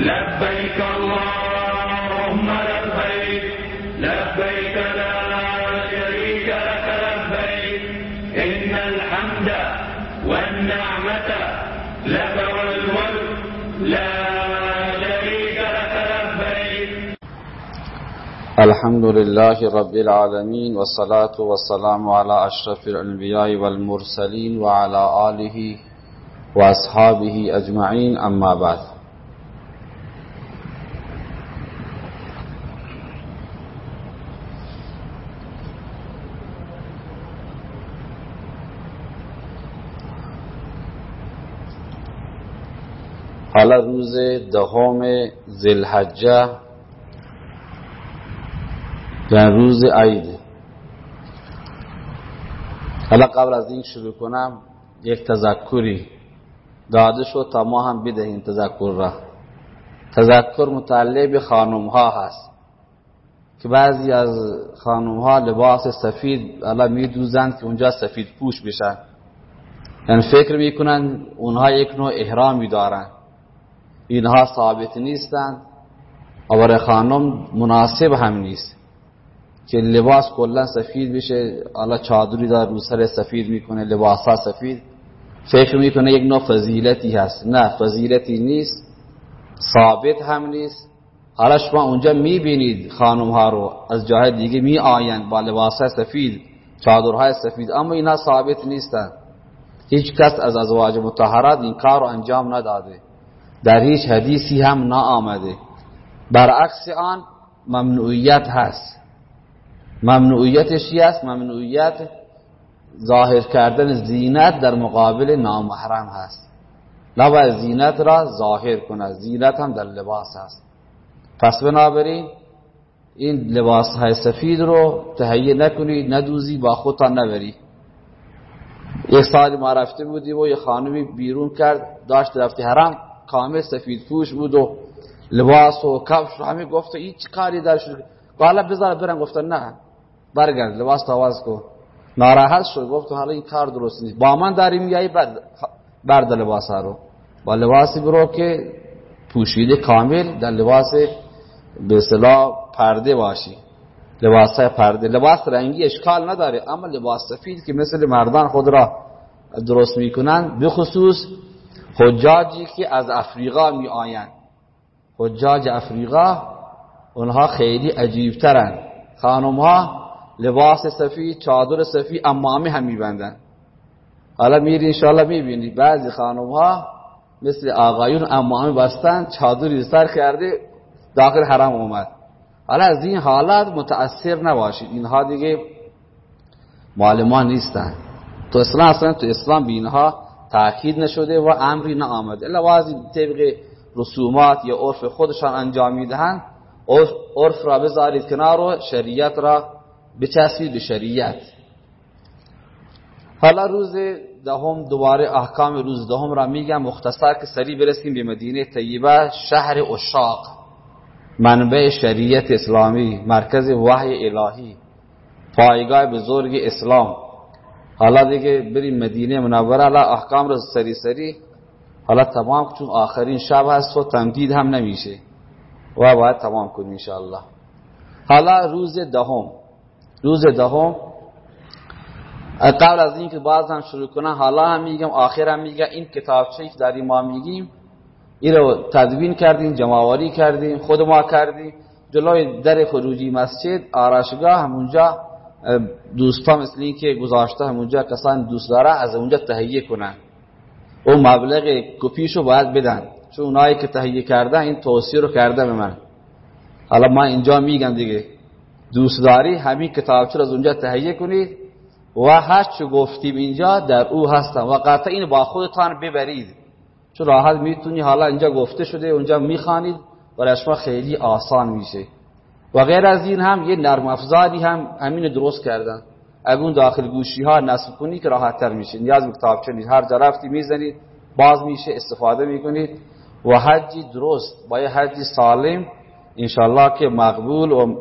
لبيك اللهم لبيك لبيك لا شريك لك لبيك. إن الحمد والنعمة لك والملك لا شريك لك لبيك. الحمد لله رب العالمين والصلاة والسلام على أشرف الأنبياء والمرسلين وعلى آله وأصحابه أجمعين أما بعد. حالا روز دهم ذی‌الحجه یعنی روز عید. حالا قبل از این شروع کنم یک تذکری داده شد تا ما هم بدهیم تذکر را. تذکر متعلق به خانم ها هست که بعضی از خانم ها لباس سفید حالا میدوزند که اونجا سفید پوش بشن. یعنی فکر می‌کنن اونها یک نوع احرامی دارن. اینها ثابت نیستند. برای خانم مناسب هم نیست که لباس کلا سفید بشه. حالا چادری دار رو سر سفید می‌کنه لباس ها سفید. فکر می‌کنه یک نوع فضیلتی هست. نه فضیلتی نیست. ثابت هم نیست. حالا شما اونجا می‌بینید خانم ها رو از جای دیگه می آیند با لباس سفید چادرهای سفید اما اینها ثابت نیستند. هیچ کس از ازواج مطهرات این کار رو انجام نداده. در هیچ حدیثی هم نآمده. برعکس آن ممنوعیت هست. ممنوعیتش چی است؟ ممنوعیت ظاهر کردن زینت در مقابل نامحرم هست. نباید زینت را ظاهر کند. زینت هم در لباس هست. پس بنابراین این لباس های سفید رو تهیه نکنید ندوزی با خودتان نبری یک سال ما رفته بودیم و یه خانمی بیرون کرد داشت رفتی حرم. کامل سفید پوش بود و لباس و کفش و همه گفت این چی کاری شد حالا بذار برن گفتن نه برگرد لباس تواز کو ناراحت شد. گفت حالا این کار درست نیست. با من داری میایی برد برد لباس ها رو. با لباسی برو که پوشیده کامل در لباس به اصطلاح پرده باشی. لباس پرده. لباس رنگی اشکال نداره. اما لباس سفید که مثل مردان خود را درست می‌کنن به خصوص حجاجی که از افریقا می آیند. حجاج افریقا اونها خیلی عجیب ترن خانم ها لباس سفید چادر سفید امامه هم میبندن. حالا میری انشاءالله می‌بینی بعضی خانم ها مثل آقایون امامه بستن چادری سر کرده داخل حرم اومد. حالا از این حالات متأثر نباشید. اینها دیگه معلمان نیستن. تو اسلام اصلا تو اسلام به اینها تاکید نشده و امری نآمده. الا بعضی طبق رسومات یا عرف خودشان انجام می‌دهند عرف را بذارید کنار و شریعت را بچسبید به شریعت. حالا روز دهم دوباره احکام روز دهم را میگم مختصر که سری برسیم به مدینه طیبه شهر اشاق منبع شریعت اسلامی مرکز وحی الهی پایگاه بزرگ اسلام. حالا دیگه بریم مدینه منوره حالا احکام رو سری سری. حالا تمام چون آخرین شب هست و تمدید هم نمیشه. و باید تمام کنیم انشاءالله. حالا روز دهم. روز دهم. قبل از اینکه باز هم شروع کنم حالا هم میگم آخر هم میگم این کتابچه که داریم ما میگیم. این رو تدوین کردیم جمعواری کردیم خود ما کردیم. جلوی در خروجی مسجد آراشگاه همونجا. دوستا مثل این که گذاشته همونجا کسان دوست داره از اونجا تهیه کنن اون مبلغ کپیشو باید بدن. چون اونایی که تهیه کرده این توصیه رو کرده به من. حالا ما اینجا میگم دیگه. دوست داری همین کتابچه رو از اونجا تهیه کنید و هر چه گفتیم اینجا در او هستن و قطعا این با خودتان ببرید. چون راحت می‌تونی حالا اینجا گفته شده اونجا می‌خوانید. برای شما خیلی آسان میشه. و غیر از این هم یه نرم افزاری هم همین درست کردن. اگه اون داخل گوشی ها نصب کنی که راحت تر میشه نیاز به کتابچه نیست هر جا رفتی می‌زنید باز میشه استفاده می‌کنید و حجی درست. با یه حجی سالم انشالله که مقبول و,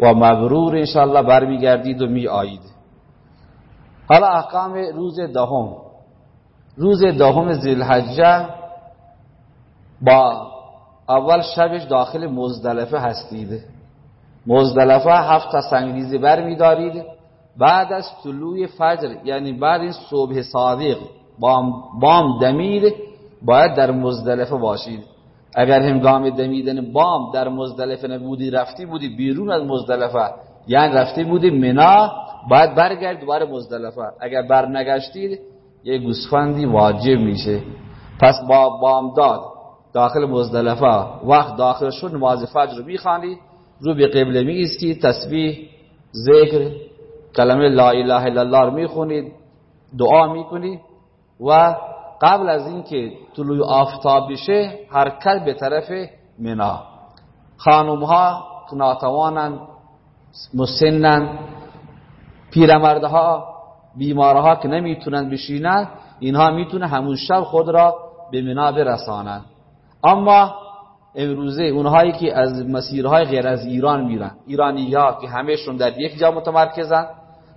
و مبرور انشالله برمیگردید و می آیید حالا احکام روز دهم. روز دهم ذی‌الحجه با اول شبش داخل مزدلفه هستید. مزدلفه هفت تا سنگریزی بر میدارید بعد از طلوع فجر یعنی بعد این صبح صادق بام, بام دمید باید در مزدلفه باشید. اگر هنگام دمیدن بام در مزدلفه نبودی رفتی بودی بیرون از مزدلفه. یعنی رفتی بودی منا باید برگرد دوباره مزدلفه. اگر برنگشتید یه گوسفندی واجب میشه. پس با بامداد داخل مزدلفه وقت داخل شد نماز فجر رو می‌خوانی رو به قبله می تسبیح ذکر کلمه لا اله الا الله رو می‌خونید دعا می‌کنید و قبل از اینکه طلوع آفتاب بشه حرکت به طرف منا خانم ها ناتوانن مسنن پیرمردها بیمارها که نمی‌تونن بشینن اینها می‌تونه همون شب خود را به منا برسانن. اما امروزه اونهایی که از مسیرهای غیر از ایران میرن. ایرانی ها که همهشون در یک جا متمرکزن.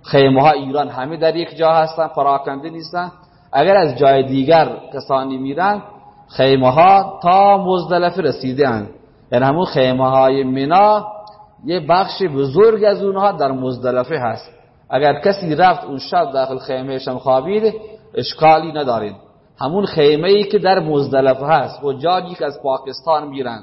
خیمه ها ایران همه در یک جا هستن پراکنده نیستن. اگر از جای دیگر کسانی میرن خیمه ها تا مزدلفه رسیده اند یعنی همون خیمه های منا یه بخش بزرگ از اونها در مزدلفه هست. اگر کسی رفت اون شب داخل خیمه شم خوابید اشکالی ندارید همون خیمه ای که در مزدلفه هست. و جایی که از پاکستان میرن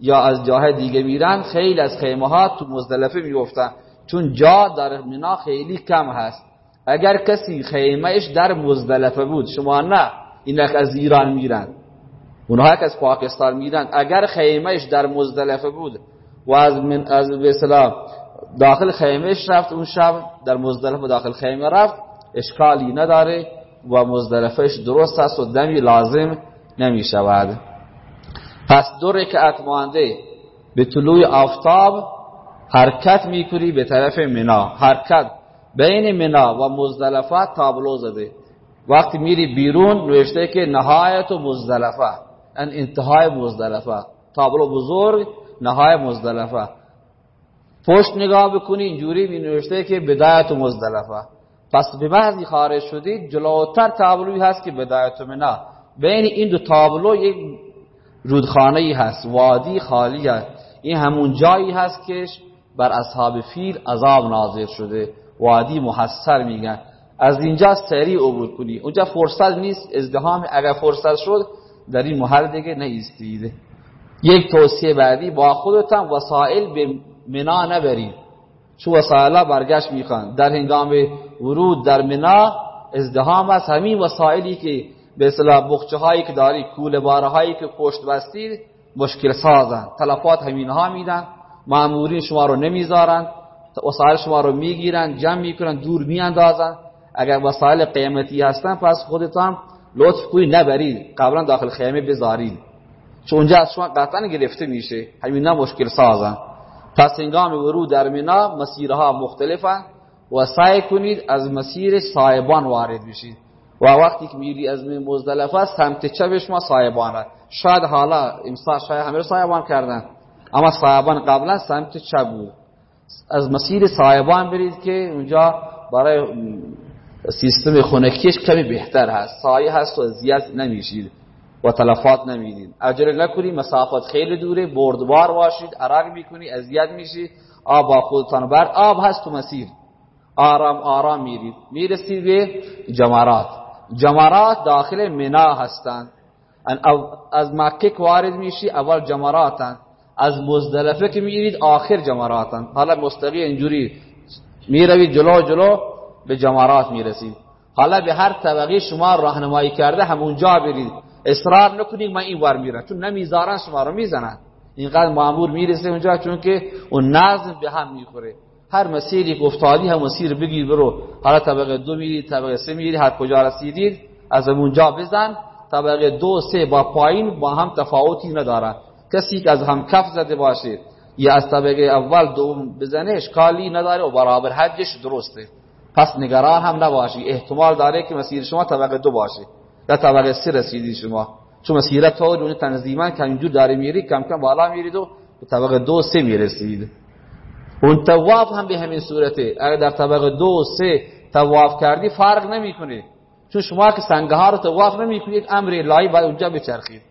یا از جاه دیگه میرن خیلی از خیمه ها تو مزدلفه می‌گفتن چون جا در منا خیلی کم هست. اگر کسی خیمهش در مزدلفه بود شما نه این از ایران میرن. اونها که از پاکستان میرن. اگر خیمهش در مزدلفه بود و از من از داخل خیمهش رفت اون شب در مزدلفه داخل خیمه رفت اشکالی نداره. و مزدلفهش درست است و دمی لازم نمی شود پس دو رکعت مانده به طلوع آفتاب حرکت می‌کنی به طرف منا حرکت بین منا و مزدلفه تابلو زده. وقتی میری بیرون نوشته که نهایت و مزدلفه. ان انتهای مزدلفه. تابلو بزرگ نهای مزدلفه. پشت نگاه بکنی اینجوری می نوشته که بدایت و مزدلفه. پس به محضی خارج شدید جلوتر تابلوی هست که بدایت و منا بین این دو تابلو یک رودخانه هست وادی خالی هست. این همون جایی هست که بر اصحاب فیل عذاب نازل شده. وادی محصر میگن. از اینجا سریع عبور کنی. اونجا فرصت نیست ازدهام اگر فرصت شد در این محل دیگه نیستیده. یک توصیه بعدی با خودتان وسائل به منا نبرید. چون وسائل برگشت می‌خوان. در هنگام ورود در منا ازدهام است. همین وسائلی که به اصطلاح بخچه هایی که داری کوله باره هایی که پشت بستید مشکل سازن. تلفات همین ها میدن. معمورین شما رو نمی‌ذارن. وسایل شما رو می‌گیرن جمع می‌کنن دور میاندازن. اگر وسایل قیمتی هستن پس خودتان لطف کوی نبرید. قبلا داخل خیمه بذارید. چون اونجا از شما قطعا گرفته میشه. همینا مشکل سازن. پس هنگام ورود در منا مسیرها مختلفن و سعی کنید از مسیر سایبان وارد بشید. و وقتی که میری از مزدلفه سمت چپ شما سایبان شاید حالا امسال شاید همه رو سایبان کردن. اما سایبان قبلا سمت چپ بود. از مسیر سایبان برید که اونجا برای سیستم خونکیش کمی بهتر هست. سایه هست و زیاد نمیشید. و تلفات نمی‌دید عجله نکنی مسافت خیلی دوره بردبار باشید عرق می‌کنی اذیت میشی. آب با خودتان بر آب هست تو مسیر. آرام آرام میرید. می‌رسید به جمرات. جمرات داخل منا هستند از مکه وارد میشی اول جمراتن. از مزدلفه که میرید آخر جمراتن. حالا مستقی اینجوری می‌روید جلو جلو به جمرات می‌رسید. حالا به هر طبقه شما راهنمایی کرده همونجا برید. اصرار نکنید من این ور میرم. چون نمی‌ذارن شما رو می‌زنن. اینقدر مامور می‌رسه اونجا چون که اون نظم به هم می‌خوره. هر مسیری که افتادی هم مسیر بگیر برو. حالا طبقه دو میری طبقه سه میری هر کجا رسیدید از اونجا بزن. طبقه دو سه با پایین با هم تفاوتی ندارن. کسی که از هم کف زده باشه یا از طبقه اول دوم بزنه اشکالی نداره و برابر حجش درسته. پس نگران هم نباشی. احتمال داره که مسیر شما طبقه دو باشه. یا طبقه سه رسیدی شما. چون مسیرت تو اون تنظیما که اینجور داره میری کم کم بالا میرید و به طبقه دو سه می‌رسید. اون تواف هم به همین صورته. اگر در طبقه دو سه تواف کردی فرق نمی‌کنه. چون شما که سنگه ها رو تواف نمی‌کنید امر الهی باید اونجا بچرخید.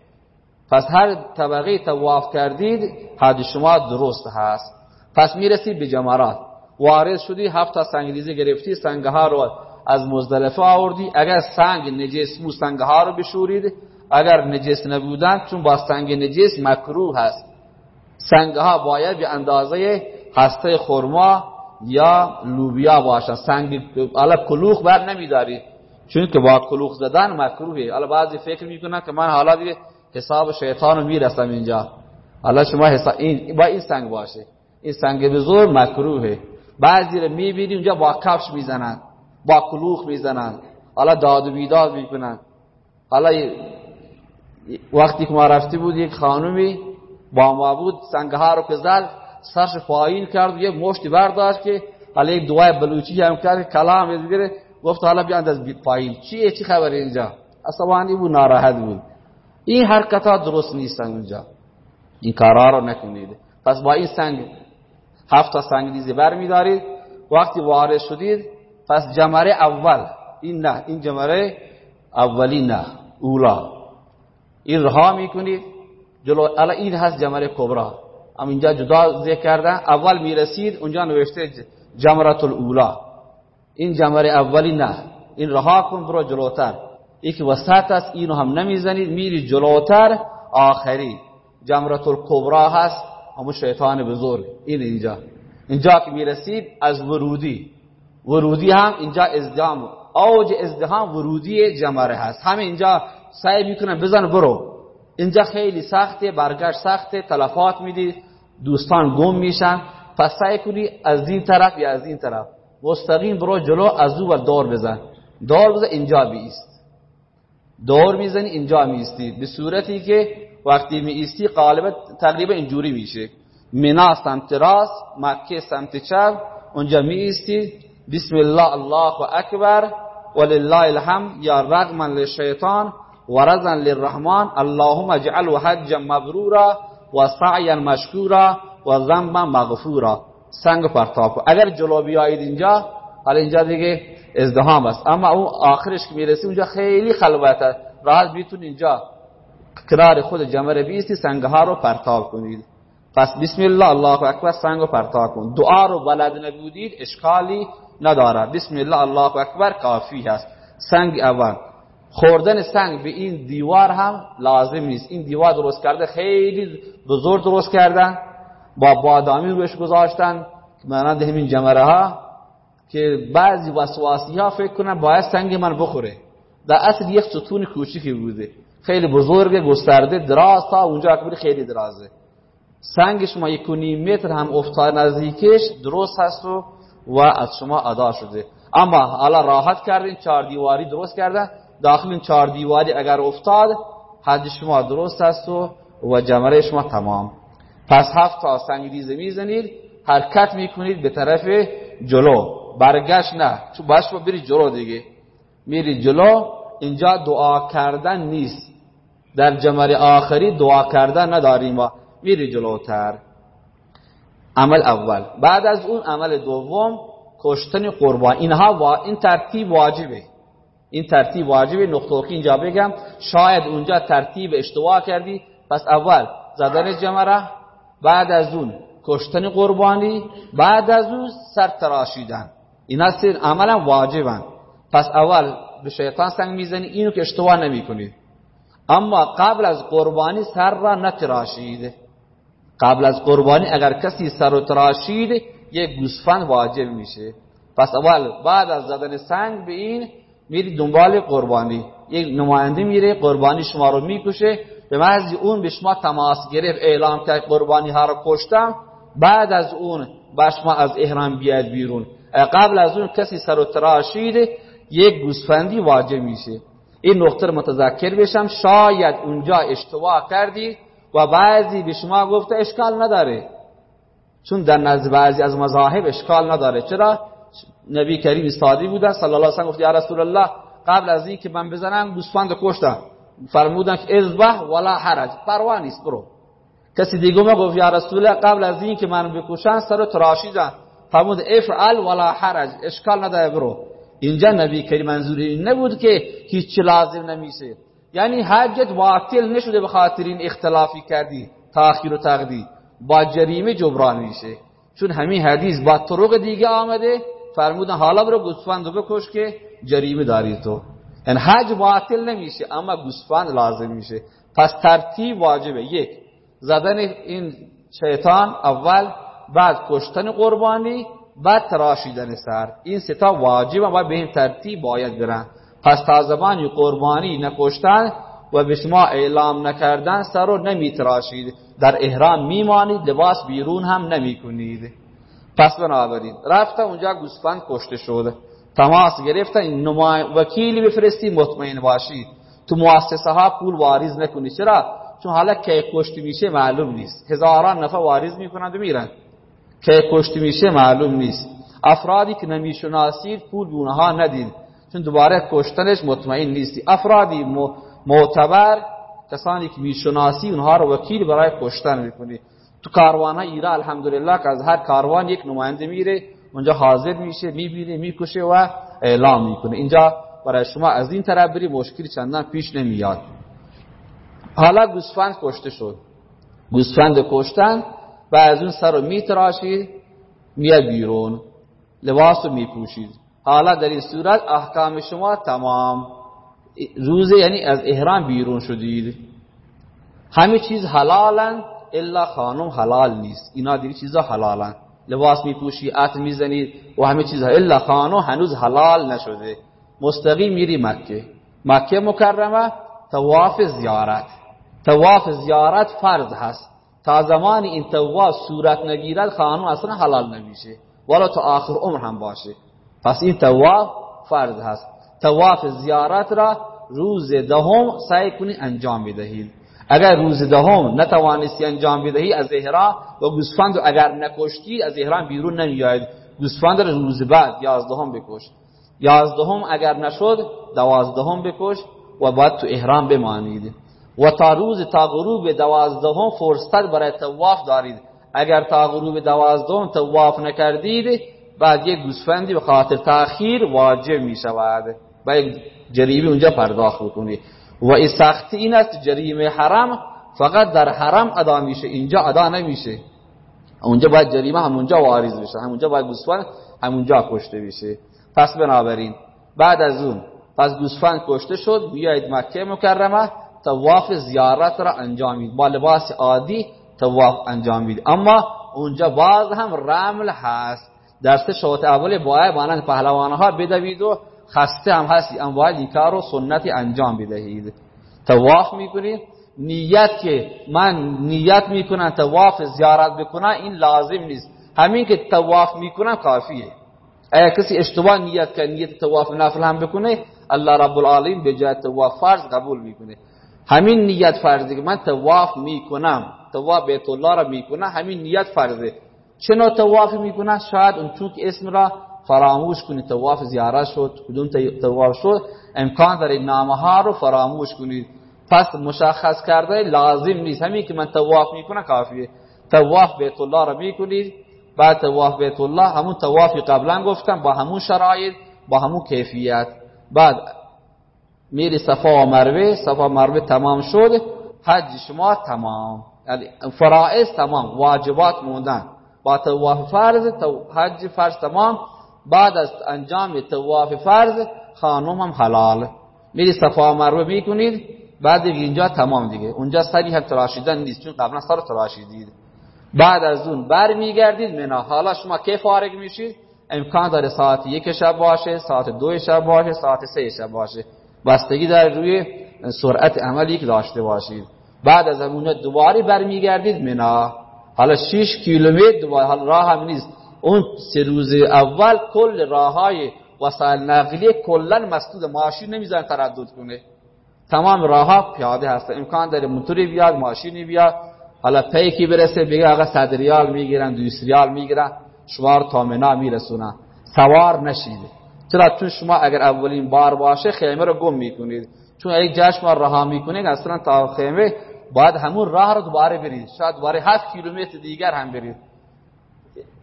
پس هر طبقه تواف کردید حد شما درست هست. پس می‌رسید به جمرات. وارد شدی هفت تا سنگریزه گرفتی سنگه ها رو از مزدلفه آوردی. اگر سنگ نجس بود سنگ ها رو بشورید اگر نجس نبودن چون با سنگ نجس مکروه هست. سنگ ها باید به اندازه هسته خرما یا لوبیا باشن. سنگ حالا کلوخ بر نمیداری. چون که با کلوخ زدن مکروهه. حالا بعضی فکر می‌کنن که من حالا دیگه حساب شیطان رو می‌رسم اینجا. حالا شما حساب این با این سنگ باشه. این سنگ بزرگ مکروهه. بعضی رو می‌بینی اونجا با کفش می‌زنن. با کلوخ می‌زنن حالا داد و بیداد می‌کنن. حالا وقتی که ما رفتی بود یک خانومی با ما بود سنگ ها رو که سرش پایین کرد و یک مشتی برداشت که حالا یک دعای بلوچی هم کرد کلام دیگه گفت حالا بیاند از پایین. چیه؟ چی خبر اینجا؟ اصابانی بود ناراحت بود. این حرکت ها درست نیستن اونجا. این کارا رو نکنید. پس با این سنگ هفت تا سنگ دیزی بر میدارید وقتی وارد شدید پس جمره اول این نه این جمره اولی نه اولا این رها می‌کنید جلو الا این هست جمره کبرا ام اینجا جدا ذکر کردن اول می‌رسید اونجا نوشته جمرت الاولا این جمره اولی نه این رها کن برو جلوتر یکی وسط است اینو هم نمی‌زنید میری جلوتر آخری جمرت الکبرا هست همون شیطان بزرگ این اینجا اینجا که می‌رسید از ورودی ورودی هم اینجا ازدهام اوج ازدهام ورودی جمره هست. همه اینجا سعی می‌کنن بزن برو. اینجا خیلی سخته برگشت سخته تلفات میدی دوستان گم میشن. پس سعی کنی از این طرف یا از این طرف. مستقیم برو جلو از او و دور بزن. دور بزن اینجا بیست. دور می‌زنی اینجا میستی به صورتی که وقتی میستی قالبا تقریبا اینجوری میشه. منا سمت راست مکه سمت چپ اونجا میستی بسم الله الله اکبر ولله الحمد یا رغما للشیطان ورزا للرحمن اللهم اجعله حجا مبرورا و سعیا مشکورا و ذنبا مغفورا سنگ پرتاب اگر جلو بیایید اینجا حالا اینجا دیگه ازدهام است اما اون آخرش که می‌رسی اونجا خیلی خلوته راحت بیتون اینجا کنار خود جمره بیستی سنگ ها رو پرتاب کنید پس بسم الله الله اکبر سنگ رو پرتاب کن دعا رو بلد نبودید اشکالی نداره بسم الله الله اکبر کافی هست سنگ اول. خوردن سنگ به این دیوار هم لازم نیست. این دیوار درست کرده خیلی بزرگ درست کردن با بادامی روش گذاشتن. مانند همین جمره ها که بعضی وسواسی ها فکر کنن باید سنگ من بخوره. در اصل یک ستون کوچیکی بوده. خیلی بزرگ گسترده دراز. تا اونجا اکبر خیلی درازه. سنگ شما یک متر هم افتاد نزدیکش درست هست و و از شما ادا شده. اما حالا راحت کردین چهار دیواری درست کردن داخل این چهار دیواری اگر افتاد حد شما درست است و و جمره شما تمام. پس هفت تا سنگ ریزه می‌زنید حرکت می‌کنید به طرف جلو. برگشت نه چون باش بری جلو دیگه. میری جلو اینجا دعا کردن نیست. در جمره آخری دعا کردن نداریم ما. میری جلوتر. عمل اول. بعد از اون عمل دوم کشتن قربان. اینها با این ترتیب واجبه. این ترتیب واجبه. نقطه اینجا بگم. شاید اونجا ترتیب اشتباه کردی. پس اول زدن جمره بعد از اون کشتن قربانی بعد از اون سر تراشیدن. اینا سر عملا واجبن. پس اول به شیطان سنگ می‌زنی. اینو که اشتباه نمی کنید اما قبل از قربانی سر را نتراشید قبل از قربانی اگر کسی سر و تراشید یک گوسفند واجب میشه. پس اول بعد از زدن سنگ به این میری دنبال قربانی. یک نماینده میره قربانی شما رو می‌کشه. به محض اون به شما تماس گرفت اعلام کرد قربانی ها رو کشتم. بعد از اون با شما از احرام بیاد بیرون. قبل از اون کسی سر و تراشید یک گوسفندی واجب میشه. این نقطه متذکر بشم. شاید اونجا اشتباه کردی. و بعضی به شما گفته اشکال نداره. چون در نزد بعضی از مذاهب اشکال نداره. چرا؟ نبی کریم صادی بودن صلی الله علیه و سلم گفت یا رسول الله قبل از این که من بزنم گوسفند کشتم. فرمودن که اذبح ولا حرج. پروا نیست برو. کسی دیگه ما گفت یا رسول الله قبل از این که من بکشن سر تراشیدن فرمود افعل ولا حرج. اشکال نداره برو. اینجا نبی کریم منظوری نبود که هیچ لازم نمیشه. یعنی حجت باطل نشده به خاطر این اختلافی کردی تاخیر و تقدیم با جریمه جبران میشه. چون همین حدیث با طرق دیگه آمده فرمودن حالا برو گوسفند رو بکش که جریمه داری تو. یعنی حج باطل نمیشه اما گوسفند لازم میشه. پس ترتیب واجبه. یک زدن این شیطان اول بعد کشتن قربانی بعد تراشیدن سر. این ستا واجبه و به این ترتیب باید برن. پس تا زمانی قربانی نکشتن و به شما اعلام نکردن سر رو نمی در احرام میمانید لباس بیرون هم نمی کنید پس بنابراین رفته اونجا گوسفند کشته شده تماس گرفتن این وکیلی بفرستی مطمئن باشی تو مؤسسه ها پول واریز نکنی. چرا؟ چون حالا که کشته میشه معلوم نیست. هزاران نفر واریز می‌کنند و میرن. که کشته میشه معلوم نیست. افرادی که نمی‌شناسید پول به اونها ندید چون دوباره کشتنش مطمئن نیستی. افرادی معتبر کسانی که می‌شناسی اونها رو وکیل برای کشتن می‌کنی. تو کاروان ها ایران الحمدلله که از هر کاروان یک نماینده میره اونجا حاضر میشه می‌بینه می‌کشه و اعلام می‌کنه. اینجا برای شما از این طرف بری مشکلی چندان پیش نمیاد. حالا گوسفند کشته شد. گوسفند کشتن و از اون سر رو میتراشید میاد بیرون لباس رو میپوشید. حالا در این صورت احکام شما تمام. روزه یعنی از احرام بیرون شدید. همه چیز حلالن الا خانم حلال نیست. اینا دیگه چیزا حلالن. لباس میپوشی عطر می‌زنید و همه چیزها الا خانم هنوز حلال نشده. مستقیم میری مکه. مکه مکرمه تواف زیارت. تواف زیارت فرض هست. تا زمان این تواف صورت نگیرد خانم اصلا حلال نمیشه. ولی تا آخر عمر هم باشه. پس این تواف فرض هست. تواف زیارت را روز دهم سعی کنی انجام بدهید اگر روز دهم نتوانستی انجام بدهی از احرام و گوسفند اگر نکشتی از احرام بیرون نمیاید گوسفند را روز بعد یازدهم بکش یازدهم اگر نشد دوازدهم بکش و بعد تو احرام بمانید. و تا روز تا غروب دوازدهم فرصت برای تواف دارید. اگر تا غروب دوازدهم تواف نکردید بعد یک گوسفندی به خاطر تاخیر واجب می شود و یک جریمه اونجا پرداخت بکنی. و این سختی این است جریمه حرم فقط در حرم ادا میشه اینجا ادا نمیشه. اونجا باید جریمه همونجا واریز بشه همونجا باید گوسفند همونجا کشته بشه. پس بنابراین بعد از اون پس گوسفند کشته شد بیاید مکه مکرمه تواف زیارت را انجامید با لباس عادی تواف انجامید اما اونجا باز هم رمل هست. درس شوط اول باید مانند پهلوانها بدوید و خسته هم هستی. اما باید این کار رو سنتی انجام بدهید. تواف می‌کنید نیت که من نیت می‌کنم تواف زیارت بکنم این لازم نیست. همین که تواف می‌کنم کافیه. اگر کسی اشتباه نیت که نیت تواف نفل هم بکنه الله رب العالمین به جای تواف فرض قبول می‌کنه. همین نیت فرضه که من تواف می‌کنم تواف بیت الله را می‌کنم همین نیت فرضه. چه نوع تواف می‌کنه؟ شاید اون که اسم را فراموش کنید تواف زیارت شد. کدوم تواف شد؟ امکان داره نامه ها رو فراموش کنید پس مشخص کرده لازم نیست. همین که من تواف می‌کنه کافیه. تواف بیت الله را می‌کنید بعد تواف بیت الله همون توافی قبلا گفتم با همون شرایط با همون کیفیت. بعد میری صفا و مروه. صفا و مروه تمام شد. حج شما تمام. یعنی فرائض تمام. واجبات موندن. با تواف فرض حج فرض تمام. بعد از انجام تواف فرض خانم هم حلال. میری صفا مروه می‌کنید بعد اینجا تمام دیگه. اونجا سری هم تراشیدن نیست چون قبلا سر تراشیدید. بعد از اون بر میگردید منا حالا شما کی فارغ میشید؟ امکان داره ساعت یک شب باشه ساعت دو شب باشه ساعت سه شب باشه. بستگی داره روی سرعت عملی که داشته باشید. بعد از اون دوباره برمیگردید منا حالا 6 کیلومتر حالا راه هم نیست. اون سه روز اول کل راه های وسایل نقلیه کلا مسدود ماشین نمی‌ذارن تردد کنه. تمام راه ها پیاده هست. امکان داره موتوری بیاد ماشینی بیاد. حالا پیکی برسه بگه آقا صد ریال می‌گیرن 200 ریال می‌گیرن. شما رو تا منا میرسونن سوار نشید. چرا؟ چون شما اگر اولین بار باشه خیمه رو گم می‌کنید. چون یک جشن رها می‌کنید اصلا تا خیمه باید همون راه رو دوباره برید. شاید دوباره 7 کیلومتر دیگر هم برید.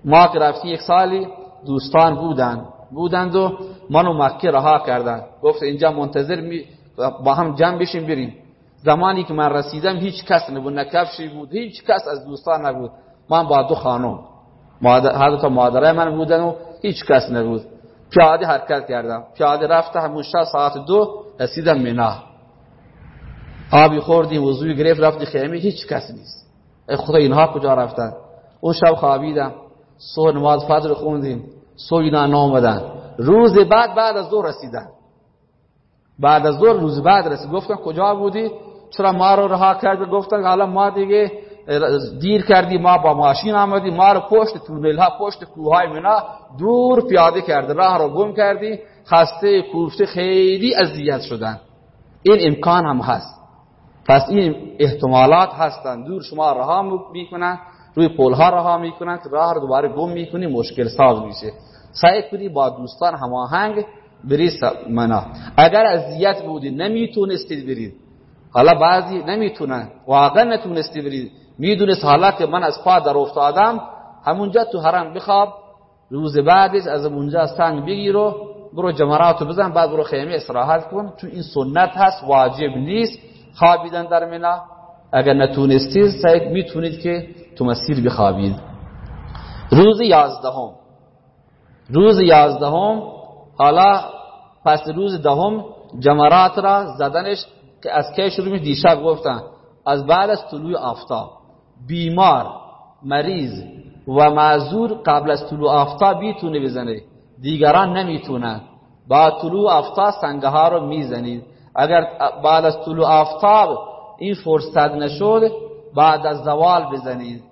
ما که رفتیم یک سالی دوستان بودن. بودند و منو مکه رها کردن. گفت اینجا منتظر می با هم جمع بشیم بریم. زمانی که من رسیدم هیچ کس نبود. نه بود هیچ کس از دوستان نبود. من با دو خانم. حضرت مادره من بودن و هیچ کس نبود. پیاده حرکت کردم. پیاده رفته همون شب ساعت دو رسیدم مینا. آبی خوردیم وضوی گرفت رفتی خیمه. هیچ کس نیست. ای خدا اینها کجا رفتن؟ اون شب خوابیدم. صبح نماز فجر خوندیم. صبح اینا نامدن روز بعد بعد از دو رسیدن. بعد از دو روز بعد رسید. گفتن کجا بودی؟ چرا ما رو رها کرد گفتن حالا ما دیگه دیر کردی. ما با ماشین آمدی ما رو پشت تونل ها پشت کوه منا دور پیاده کرده راه رو گم کردی. خسته کوفته خیلی اذیت شدن. این امکان هم هست. پس این احتمالات هستن. دور شما رها می‌کنن روی پل ها رها می‌کنن که راه دوباره گم می‌کنی مشکل ساز میشه. سعی کنی با دوستان هماهنگ برید منا. اگر اذیت بودی نمی‌تونستید برید. حالا بعضی نمی‌تونن. واقعا نتونستی برید. می‌دونست حالا که من از پا در افتادم. همونجا تو حرم بخواب. روز بعدش از اونجا سنگ بگیر و برو جمراتو بزن بعد برو خیمه استراحت کن. چون این سنت هست واجب نیست. خوابیدن در منا اگر نتونستید سعی می‌تونید که تو مسیر بخوابید. روز یازدهم. روز یازدهم حالا پس روز دهم جمرات را زدنش که از که شروع دیشب گفتن. از بعد از طلوع آفتاب. بیمار مریض و معذور قبل از طلوع آفتاب می‌تونه بزنه. دیگران نمی‌تونن. با طلوع آفتاب سنگه رو می‌زنید. اگر بعد از طلوع آفتاب این فرصت نشد بعد از زوال بزنید.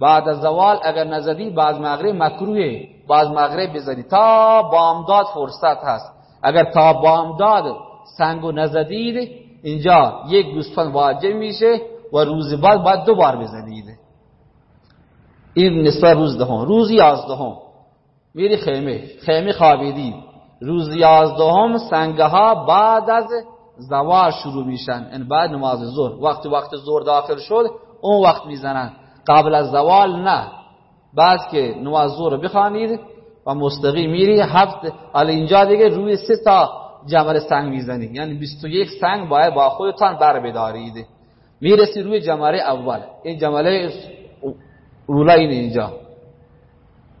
بعد از زوال اگر نزدی بعد مغرب مکروه بعد مغرب بزنید. تا بامداد فرصت هست. اگر تا بامداد سنگو نزدید اینجا یک گوسفند واجب میشه و روز بعد باید دو بار بزنید. این نسبت روز دهم. روز یازدهم. میری خیمه. خیمه خوابیدی. روز یازدهم سنگه ها بعد از زوال شروع میشن. این بعد نماز ظهر وقتی وقت ظهر داخل شد اون وقت می‌زنن. قبل از زوال نه. بعد که نماز ظهر بخوانید و مستقیم میری هفت حالا اینجا دیگه روی سه تا جمره سنگ می‌زنید یعنی 21 سنگ باید با خودتان بر بدارید. می‌رسی روی جمره اول. این جمره اولا این اینجا.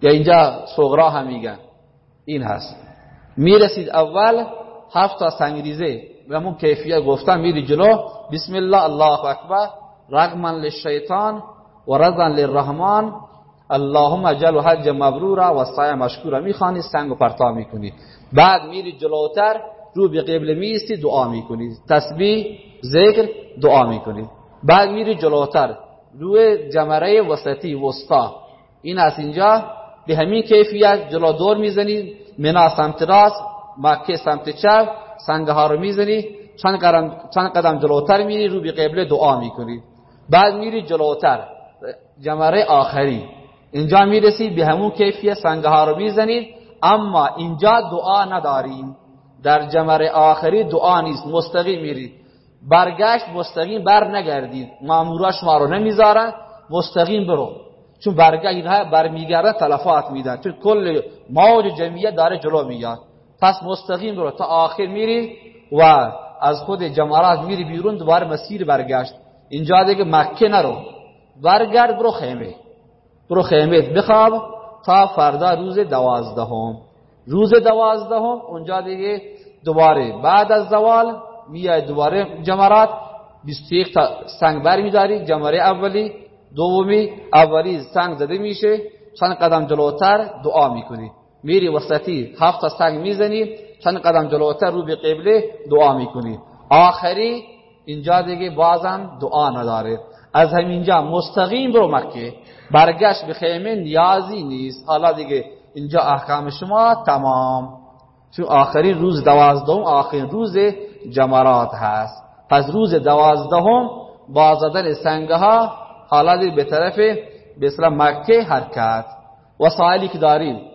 یا اینجا صغرا هم میگن. این هست. می‌رسید اول هفت تا سنگریزه و همون کیفیت گفتم میری جلو. بسم الله الله اکبر. رغما للشیطان و رضا للرحمن. اللهم اجل حج مبرورا و سعی مشکورا. می‌خوانی سنگ و پرتا می‌کنی. بعد میری جلوتر رو به قبل میستی دعا می‌کنی. تسبیح ذکر دعا می‌کنی. بعد میری جلوتر روی جمره وسطی وسطا. این از اینجا. به همین کیفیت جلو دور می‌زنی. منا سمت راست مکه سمت چپ. سنگه ها رو می‌زنی چند قدم, چند قدم جلوتر میری رو به قبله دعا می‌کنی. بعد میری جلوتر جمره آخری. اینجا می‌رسی به همون کیفیت سنگه ها رو می‌زنید اما اینجا دعا نداریم در جمره آخری دعا نیست مستقیم میرید برگشت مستقیم بر نگردید مامورا شما رو نمی‌ذارن مستقیم برو. چون برگشت اینها برمیگرده تلفات میدن چون کل موج جمعیت داره جلو میاد. پس مستقیم برو تا آخر میری و از خود جمرات میری بیرون دوباره مسیر برگشت. اینجا دیگه مکه نرو. برگرد برو خیمه. برو خیمه بخواب تا فردا روز دوازدهم. روز دوازدهم اونجا دیگه دوباره بعد از زوال میای دوباره جمرات 21 تا سنگ بر میداری جمره اولی. دومی اولی سنگ زده میشه. چند قدم جلوتر دعا می‌کنی. میری وسطی هفت تا سنگ می‌زنی چند قدم جلوتر رو به قبله دعا می‌کنی. آخری اینجا دیگه بازم دعا نداره. از همینجا مستقیم برو مکه. برگشت به خیمه نیازی نیست. حالا دیگه اینجا احکام شما تمام. چون آخرین روز دوازدهم آخرین روز جمرات هست. پس روز دوازدهم با زدن سنگه ها حالا به طرف به مکه حرکت. وسایلی که دارید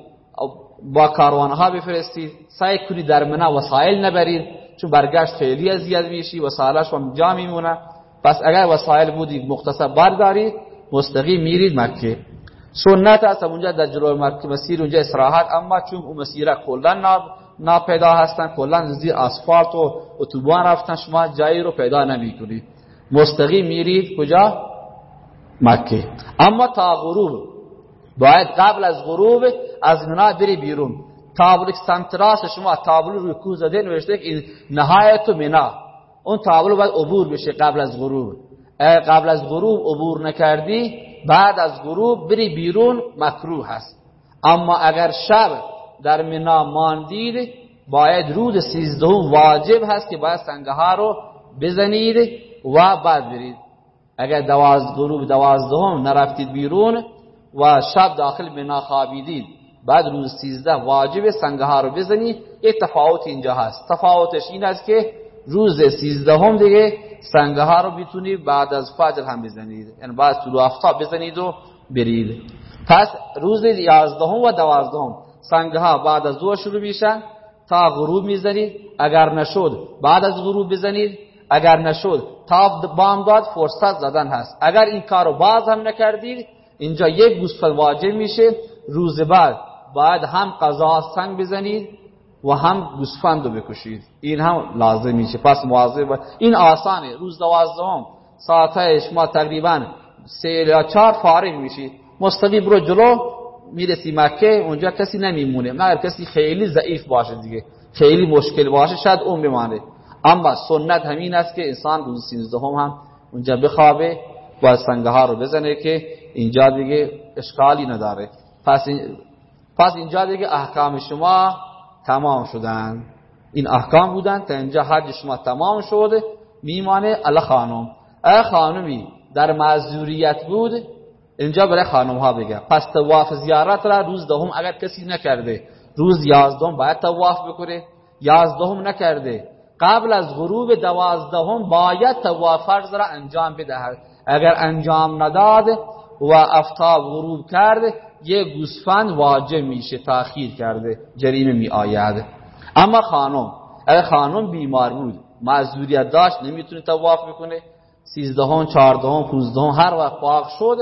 با کاروان ها بفرستید. سعی کنید در منا وسایل نبرید چون برگشت خیلی اذیت میشی وسایلش هم جا میمونه. پس اگر وسایل بودید مختصر بار دارید مستقیم میرید مکه. سنت هست اونجا در جلو مکه مسیر اونجا استراحت. اما چون اون مسیر کلا ناپیدا هستن کلا زیر اسفالت و اتوبان رفتن شما جایی رو پیدا نمی کنید مستقیم میرید کجا؟ مکه. اما تا غروب باید قبل از غروب از منا بری بیرون. تابلو سنتراس شما تابلو روی کوه زده نوشته که نهایت منا اون تابلو باید عبور بشه قبل از غروب. قبل از غروب عبور نکردی بعد از غروب بری بیرون مکروه هست. اما اگر شب در منا ماندید باید رود سیزدهم واجب هست که باید سنگه رو بزنید و بعد برید. اگر دواز غروب دوازدهم نرفتید بیرون و شب داخل منا خوابیدید بعد روز سیزده واجب سنگه ها رو بزنید یک تفاوت اینجا هست. تفاوتش این است که روز سیزدهم دیگه سنگه ها رو بیتونید بعد از فجر هم بزنید. یعنی بعد طلوع آفتاب بزنید و برید. پس روز یازدهم و دوازدهم سنگه ها بعد از دو شروع میشن. تا غروب می‌زنید. اگر نشد بعد از غروب بزنید. اگر نشد تا بامداد فرصت زدن هست. اگر این کارو باز هم نکردید اینجا یک گوسفند واجب میشه. روز بعد باید هم قضا سنگ بزنید و هم گوسفند رو بکشید. این هم لازم میشه. پس مواظب این آسانه. روز دوازدهم ساعت شما تقریبا سه یا چهار فارغ میشید مستقیم برو جلو می‌رسی مکه اونجا کسی نمیمونه. مگر کسی خیلی ضعیف باشه دیگه. خیلی مشکل باشه شاید اون بمانه. اما سنت همین است که انسان روز سیزدهم هم اونجا بخوابه و سنگه رو بزنه که اینجا دیگه اشکالی نداره. پس, پس اینجا دیگه احکام شما تمام شدن. این احکام بودن تا اینجا حج شما تمام شده. میمانه الله خانم. ای خانمی در معذوریت بود اینجا برای خانم ها بگه پس تواف زیارت را روز دهم اگر کسی نکرده روز یازدهم باید تواف بکنه. یازدهم نکرده. قبل از غروب دوازدهم باید تواف فرض را انجام بدهد. اگر انجام نداد و افتاب غروب کرد یک گوسفند واجب میشه تاخیر کرده جریمه می آید اما خانم اگر خانم بیمار بود معذوریت داشت نمی‌تونه تواف بکنه. سیزدهم چهاردهم پونزدهم هر وقت پاک شد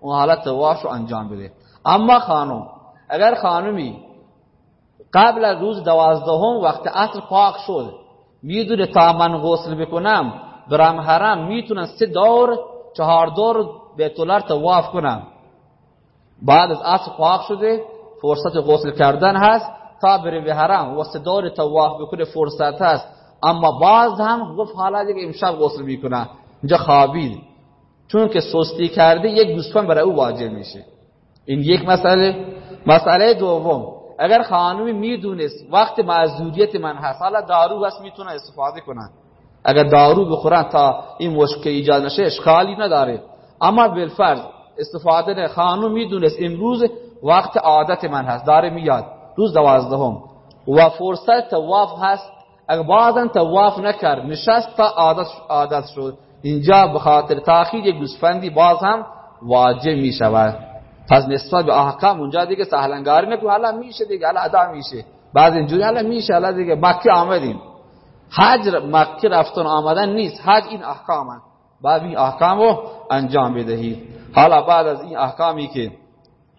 اون حالت تواف رو انجام بده. اما خانم اگر خانمی قبل از روز دوازدهم وقت عصر پاک شد می‌دونه تا من غسل بکنم برم حرم می‌تونم سه دور چهار دور بیت الله تواف کنم. بعد از عصر پاک شده فرصت غسل کردن هست. تا بره به حرم و دور تواف بکنه فرصت هست. اما باز هم گفت حالا دیگه امشب غسل می‌کنه اینجا خوابید. چون که سستی کرده یک گوسفند برای او واجب میشه. این یک مسئله. مسئله دوم اگر خانمی می‌دونست وقت معذوریت من هست حالا دارو هست می‌تونه استفاده کنن. اگر دارو بخورن تا این مشکل ایجاد نشه اشکالی نداره. اما بالفرض استفاده خانم می‌دونست امروز وقت عادت من هست. داره میاد. روز دوازدهم. و فرصت تواف هست. اگر بعضا تواف نکرد نشست تا عادت, عادت شد. اینجا به خاطر تاخیر یک گوسفندی باز هم واجب می شود پس نسبت به احکام اونجا دیگه سهلنگاری نکن حالا میشه دیگه حالا ادا میشه. بعد اینجوری حالا میشه حالا دیگه. مکه آمدیم. حج مکه رفتن آمدن نیست. حج این احکام بعد این احکام رو انجام بدهید حالا بعد از این احکامی که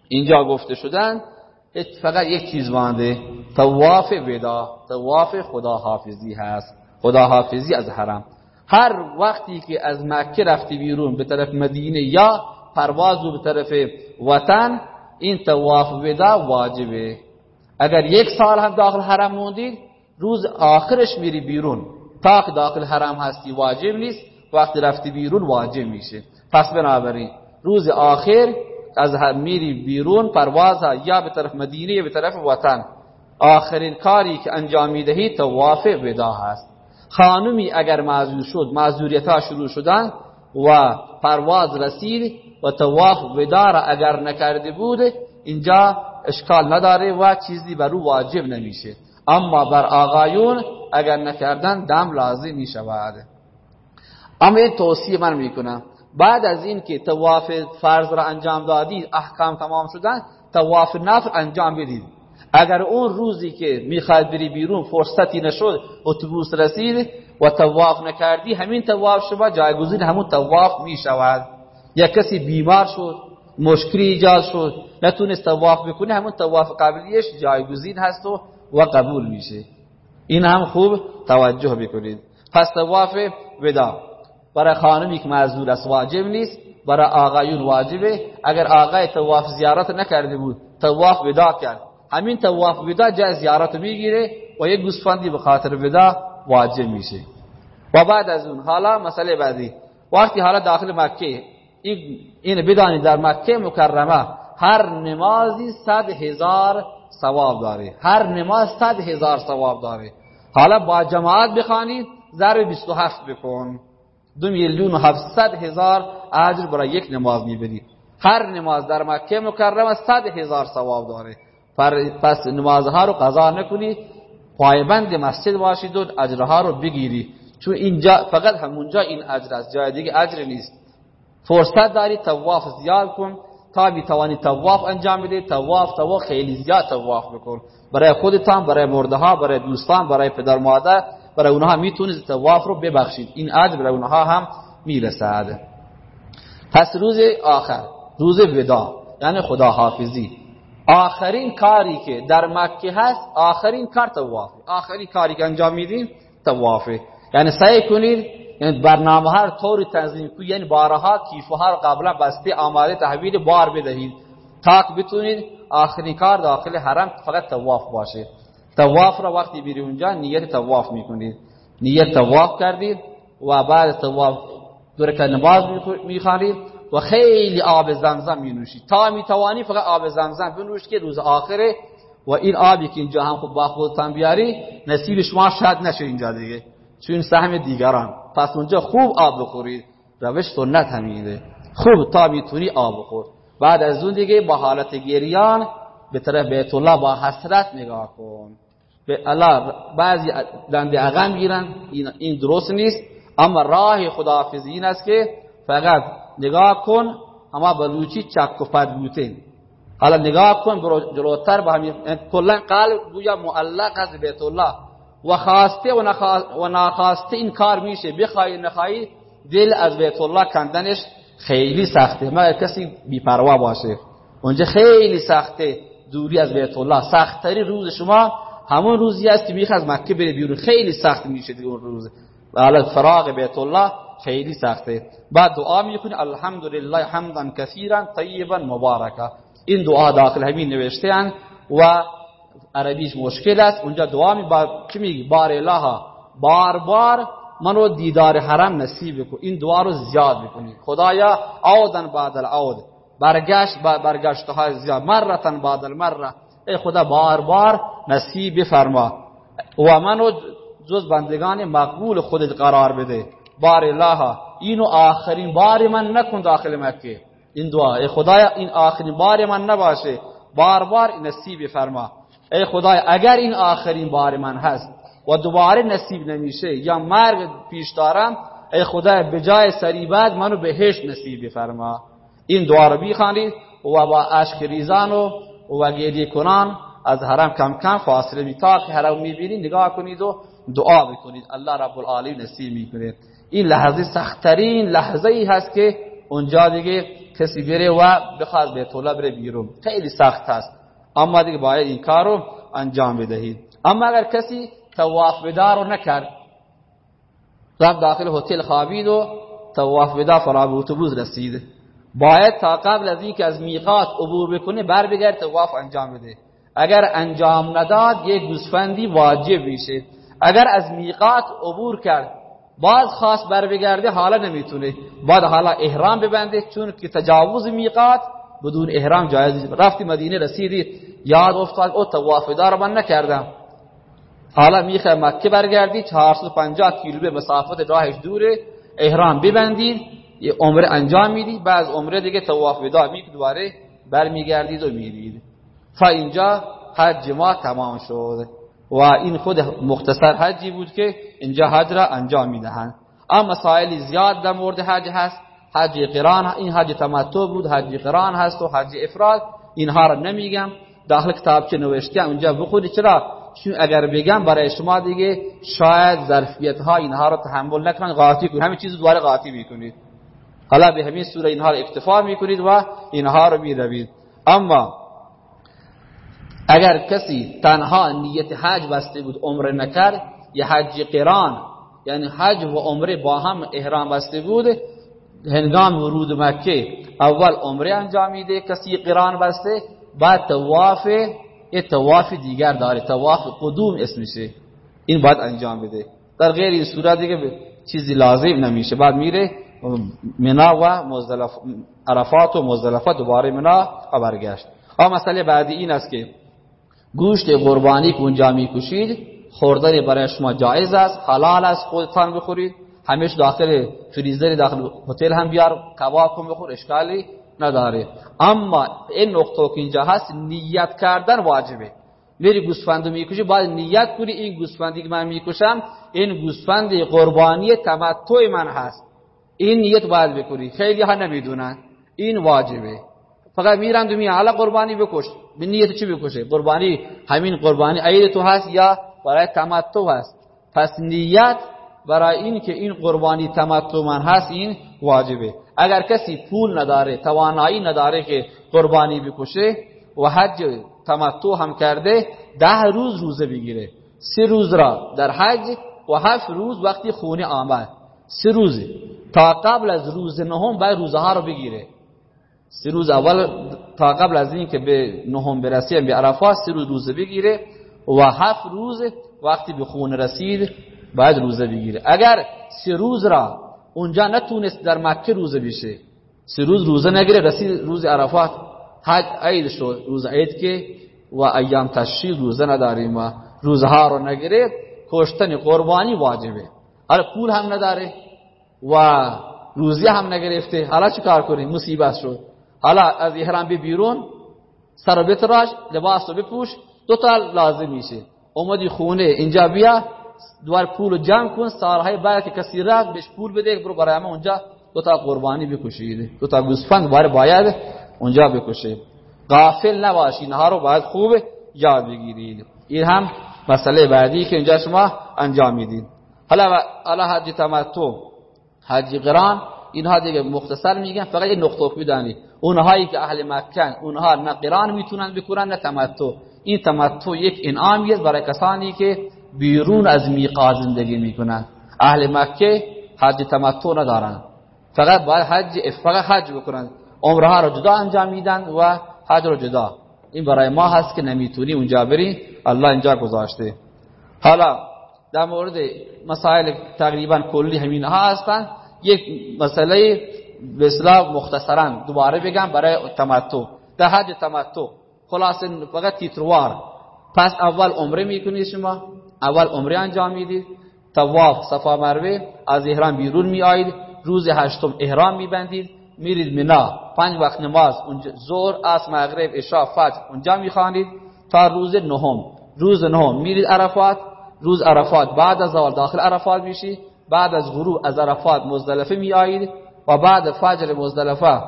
اینجا گفته شدن فقط یک چیز مانده. تواف ودا. تواف خدا حافظی هست. خدا حافظی از حرم. هر وقتی که از مکه رفتی بیرون به طرف مدینه یا پرواز به طرف وطن این تواف ودا واجبه. اگر یک سال هم داخل حرم موندید روز آخرش میری بیرون. تا که داخل حرم هستی واجب نیست. وقتی رفتی بیرون واجب میشه. پس بنابراین روز آخر از میری بیرون پرواز یا به طرف مدینه یا به طرف وطن. آخرین کاری که انجام می‌دهی تواف ودا هست. خانمی اگر معذور شد معذوریت ها شروع شدن و پرواز رسید و تواف ودا را اگر نکرده بود اینجا اشکال نداره و چیزی بر او واجب نمیشه. اما بر آقایون اگر نکردن دم لازم می شود اما توصیه من می‌کنم. بعد از این که تواف فرض را انجام دادید احکام تمام شدن تواف نفر انجام بدید. اگر اون روزی که می‌خواد بری بیرون فرصتی نشد اتوبوس رسید و تواف نکردی همین تواف شما جایگزین همون تواف می‌شود. یا کسی بیمار شد مشکلی ایجاد شد نتونست تواف بکنه همون تواف قبلیش جایگزین هست و و قبول میشه. این هم خوب توجه بکنید پس تواف ودا. برای خانمی که معذور است واجب نیست برای آقایون واجبه. اگر آقای تواف زیارت نکرده بود تواف ودا کرد. همین تواف ودا جای زیارت می‌گیره و یک گوسفندی به خاطر ودا واجب میشه. و بعد از اون حالا مسئله بعدی. وقتی حالا داخل مکه این بدانید در مکه مکرمه هر نمازی صد هزار ثواب داره. هر نماز صد هزار ثواب داره. حالا با جماعت بخوانید ضرب 27 بکن. دو میلیون و هفتصد هزار اجر برای یک نماز می‌بری. هر نماز در مکه مکرمه صد هزار ثواب داره. پس نمازها رو قضا نکنی پایبند مسجد باشید و اجرها رو بگیری. چون اینجا فقط همونجا این اجر است جای دیگه اجر نیست. فرصت داری تواف زیاد کن. تا توانی تواف انجام بده تواف تواف خیلی زیاد تواف بکن. برای خودتان برای مرده ها برای دوستان برای پدر مادر برای اونها می‌تونید تواف رو ببخشید. این اجر برای اونها هم می‌رسد. پس روز آخر روز ودا یعنی خداحافظی. آخرین کاری که در مکه هست آخرین کار توافه آخرین کاری که انجام میدیم توافه یعنی سعی کنید یعنی برنامه ها طور تنظیم کنید یعنی بارها کیفه ها رو قبلا بسته آماده تحویل بار بدهید. تا بتونید آخرین کار داخل حرم فقط تواف باشه. تواف را وقتی بیری اونجا نیت تواف می‌کنید نیت تواف کردید و بعد تواف دو که نماز می‌خوانید و خیلی آب زمزم می نوشید تا می توانی فقط آب زمزم بنوش که روز آخره و این آبی که اینجا هم خوب با خودتان بیاری نصیب شما شاید نشه اینجا دیگه. چون سهم دیگران. پس اونجا خوب آب بخورید روش سنت همیده خوب تا می‌تونی آب بخور. بعد از اون دیگه با حالت گریان به طرف بیت الله با حسرت نگاه کن. به الله بعضی دنده عقم گیرن. این درست نیست. اما راه خداحافظی این است که فقط نگاه کن اما بلوچی چک و پد بوتین. حالا نگاه کن برو جلوتر با همین کلا قلب گویا معلق از بیت الله. و خواسته و ناخواسته این کار میشه. بخوای نخوای دل از بیت الله کندنش خیلی سخته. مگر کسی بیپروا باشه. اونجا خیلی سخته. دوری از بیت الله. سختتری روز شما همون روزی است که می‌خواد مکه بره بیرون. خیلی سخت میشه دیگه اون روز. حالا فراغ بیت الله خیلی سخته. بعد دعا می‌کنی. الحمدلله حمدا کثیرا طیبا مبارکا. این دعا داخل همین نوشته و عربیش مشکل است. اونجا دعا می با چی میگی؟ بار الله بار بار منو دیدار حرم نصیب کن این دعا رو زیاد بکنی خدایا عودن بعد العود. برگشت برگشت های زیاد. مرتن بعد المره ای خدا بار بار نصیب فرما و منو جز بندگان مقبول خودت قرار بده. بار الله اینو آخرین بار من نکن داخل مکه. این دعا ای خدایا این آخرین بار من نباشه. بار بار نصیب فرما ای خدای اگر این آخرین بار من هست و دوباره نصیب نمیشه یا مرگ پیش دارم ای خدای به جای سریبت منو بهش نصیب فرما این دعا رو بیخوانید و با اشک ریزان و و گریه کنان از حرم کم کم فاصله می تا که حرم می‌بینید نگاه کنید و دعا بکنید الله رب العالمین نصیب می‌کنه. این لحظه سختترین لحظه ای هست که اونجا دیگه کسی بره و بخواد به طوله بره بیرون. خیلی سخت هست اما دیگه باید این کار رو انجام بدهید. اما اگر کسی تواف بدار رو نکرد رفت داخل هتل خوابید و تواف بدار فراب اتوبوس رسید. باید تا قبل از اینکه از میقات عبور بکنه بر بگرد تواف انجام بده. اگر انجام نداد یک گوسفندی واجب میشه. اگر از میقات عبور کرد باز خاص بر بگرده حالا نمی‌تونه. بعد حالا احرام ببنده چون که تجاوز میقات بدون احرام جایز رفتی مدینه رسیدی یاد افتاد او طواف دار من نکردم. حالا می‌خوای مکه برگردی 450 کیلو مسافت راهش دوره. احرام ببندید یه عمره انجام میدی بعد عمره دیگه طواف وداع می دوباره برمیگردید و میرید. تا اینجا حج ما تمام شد و این خود مختصر حجی بود که اینجا حج را انجام می‌دهند. اما مسائلی زیاد در مورد حج هست. حج قران این حج تمتع بود حج قران هست و حج افراد. اینها را نمیگم. داخل کتاب که نوشته اونجا بخونی. چرا؟ چون اگر بگم برای شما دیگه شاید ظرفیت ها اینها رو تحمل نکنن. قاطی کنید. همه چیز دوباره قاطی می‌کنید. حالا به همین سوره اینها رو اکتفا می‌کنید و اینها رو می‌روید. اما اگر کسی تنها نیت حج بسته بود عمره نکرد یا حج قران یعنی حج و عمره با هم احرام بسته بود هنگام ورود مکه اول عمره انجام میده کسی قران بسته بعد تواف یه تواف دیگر داره تواف قدوم اسمشه. این باید انجام بده. در غیر این صورت دیگه چیزی لازم نمیشه. بعد میره منا و مزدلف عرفات و مزدلفه دوباره منا برگشت اما مسئله بعدی این است که گوشت قربانی که اونجا می‌کشید خوردن برای شما جایز است حلال است خودتان بخورید. همیشه داخل فریزر داخل هتل هم بیار کباب کن بخور اشکالی نداره. اما این نقطه که اینجا هست نیت کردن واجبه. میری گوسفند می‌کشی باید نیت کنی این گوسفندی که من می‌کشم این گوسفند قربانی تمتع من هست. این نیت باید بکنی خیلی ها نمی‌دونن. این واجبه. فقط میرن دو حالا قربانی بکش. به نیت چی بکشه؟ قربانی همین قربانی عید تو هست یا برای تمتع هست؟ پس نیت برای این که این قربانی تمتع من هست این واجبه. اگر کسی پول نداره توانایی نداره که قربانی بکشه و حج تمتع هم کرده ده روز روزه بگیره. سه روز را در حج و هفت روز وقتی خونه آمد. سه روز. تا قبل از روز نهم باید روزه ها رو بگیره. سه روز اول تا قبل از این که به نهم برسیم به عرفات سه روز روزه بگیره و هفت روز وقتی به خونه رسید باید روزه بگیره. اگر سه روز را اونجا نتونست در مکه روزه بشه سه روز روزه نگیره رسید روز عرفات حج عید شد روز عید که و ایام تشریق روزه نداریم و روزها رو نگیره. کشتن قربانی واجبه. حالا پول هم نداره و روزی هم نگرفته. حالا چی کار کنیم؟ مصیبت شد. حالا از احرام به بیرون سر بتراش لباس رو بپوش دو تا لازم میشه. اومدی خونه اینجا بیا دوار پول جمع کن سالهای بعد که کسی رفت بهش پول بده برو برای ما اونجا دو تا قربانی بکشید دو تا گوسفند بار باید اونجا بکشه. غافل نباشید اینها رو باید خوب یاد بگیرید. این هم مسئله بعدی که اینجا شما انجام می‌دید. حالا حالا حج تمتع حج قران اینها دیگه مختصر میگن فقط یه نقطه بدانید اونهایی که اهل مکه اونها نه قران می‌تونن بکنن نه تمتع این تمتع یک انعامی است برای کسانی که بیرون از میقات زندگی می‌کنن. اهل مکه حج تمتع ندارن. فقط باید حج فقط حج بکنن. عمره رو جدا انجام میدن و حج رو جدا. این برای ما هست که نمی‌تونی اونجا بری. الله اینجا گذاشته. حالا در مورد مسائل تقریبا کلی همین ها هستن. یک مسئله به اصطلاح مختصرا دوباره بگم برای تمتع. در حج تمتع. خلاص فقط تیتروار. پس اول عمره می‌کنید شما. اول عمره انجام می‌دید. طواف صفا مروه. از احرام بیرون میآیید. روز هشتم احرام میبندید. میرید منا پنج وقت نماز. اونجا ظهر از مغرب عشاء فجر. اونجا می‌خوانید. تا روز نهم. روز نهم. میرید عرفات. روز عرفات بعد از زوال داخل عرفات میشی بعد از غروب از عرفات مزدلفه میآیید و بعد فجر مزدلفه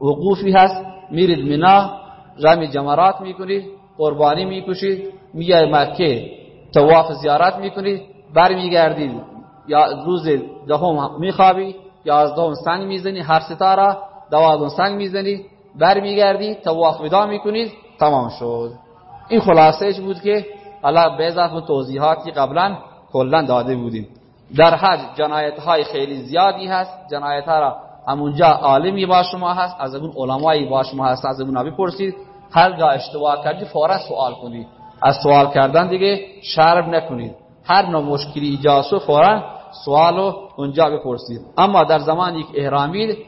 وقوفی هست میرید منا رمی جمرات می‌کنید قربانی می‌کشید میای مکه تواف زیارت می‌کنید برمیگردید یا روز دهم میخوابی یازدهم سنگ می‌زنی هر ستاره دوازدهم سنگ می‌زنی برمیگردی تواف ودا می‌کنید تمام شد. این خلاصه بود که الله به اضافه توضیحاتی قبلا کلا داده بودیم. در حج جنایت های خیلی زیادی هست. جنایت ها را همونجا عالمی با شما هست. از اون علمایی با شما هست. از اون نبی پرسید. هرگاه اشتباه کردی فورا سوال کنید از سوال کردن دیگه شرم نکنید. هر نوع مشکلی ایجاد فورا سوالو اونجا بپرسید. اما در زمانی که احرامید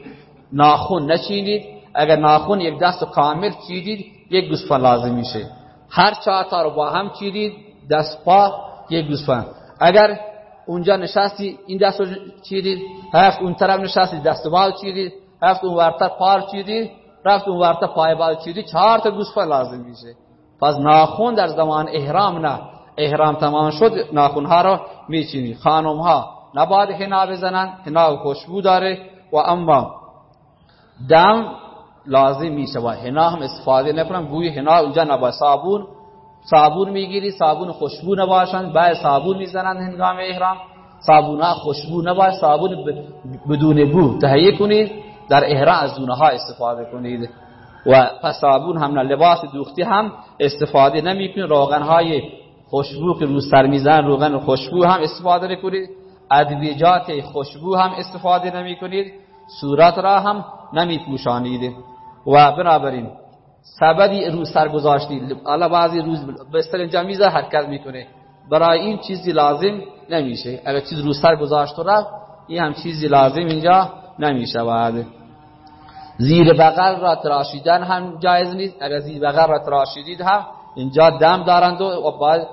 ناخون نچینید. اگر ناخون یک دست کامل چیدید یک گوسفند لازم میشه. هر چهار رو با هم چیدید دست پا یک گوسفند اگر اونجا نشستی این دست رو چیدید رفت اون طرف نشستی دست بال چیدید رفت اون ورتر پار چیدید رفت اون ورتر پای بال چیدید چهار تا گوسفند لازم میشه. پس ناخون در زمان احرام نه. احرام تمام شد ناخون ها رو میچینی. خانم ها نباید حنا بزنن حنا خوشبو داره. و اما دم لازم میشه و حنا هم استفاده نکنن بوی حنا اونجا نباید صابون. صابون می‌گیری صابون خوشبو نباشن. بعد صابون می‌زنن هنگام احرام. صابون خوشبو نباشه صابون بدون بو تهیه کنید. در احرام از اونها استفاده کنید. و پس صابون هم لباس دوختی هم استفاده نمی‌کنید روغن های خوشبو که رو سر میزن روغن خوشبو هم استفاده نکنید. ادویجات خوشبو هم استفاده نمی‌کنید صورت را هم نمی پوشانید. و بنابراین سبدی رو سر گذاشتید الله بعضی روز بستر اینجا میزه حرکت می‌کنه. برای این چیزی لازم نمیشه. اگر چیز رو سر گذاشت و رفت این هم چیزی لازم اینجا نمیشه بعد زیر بغل را تراشیدن هم جایز نیست. اگر زیر بغل را تراشیدید هم اینجا دم دارند و باید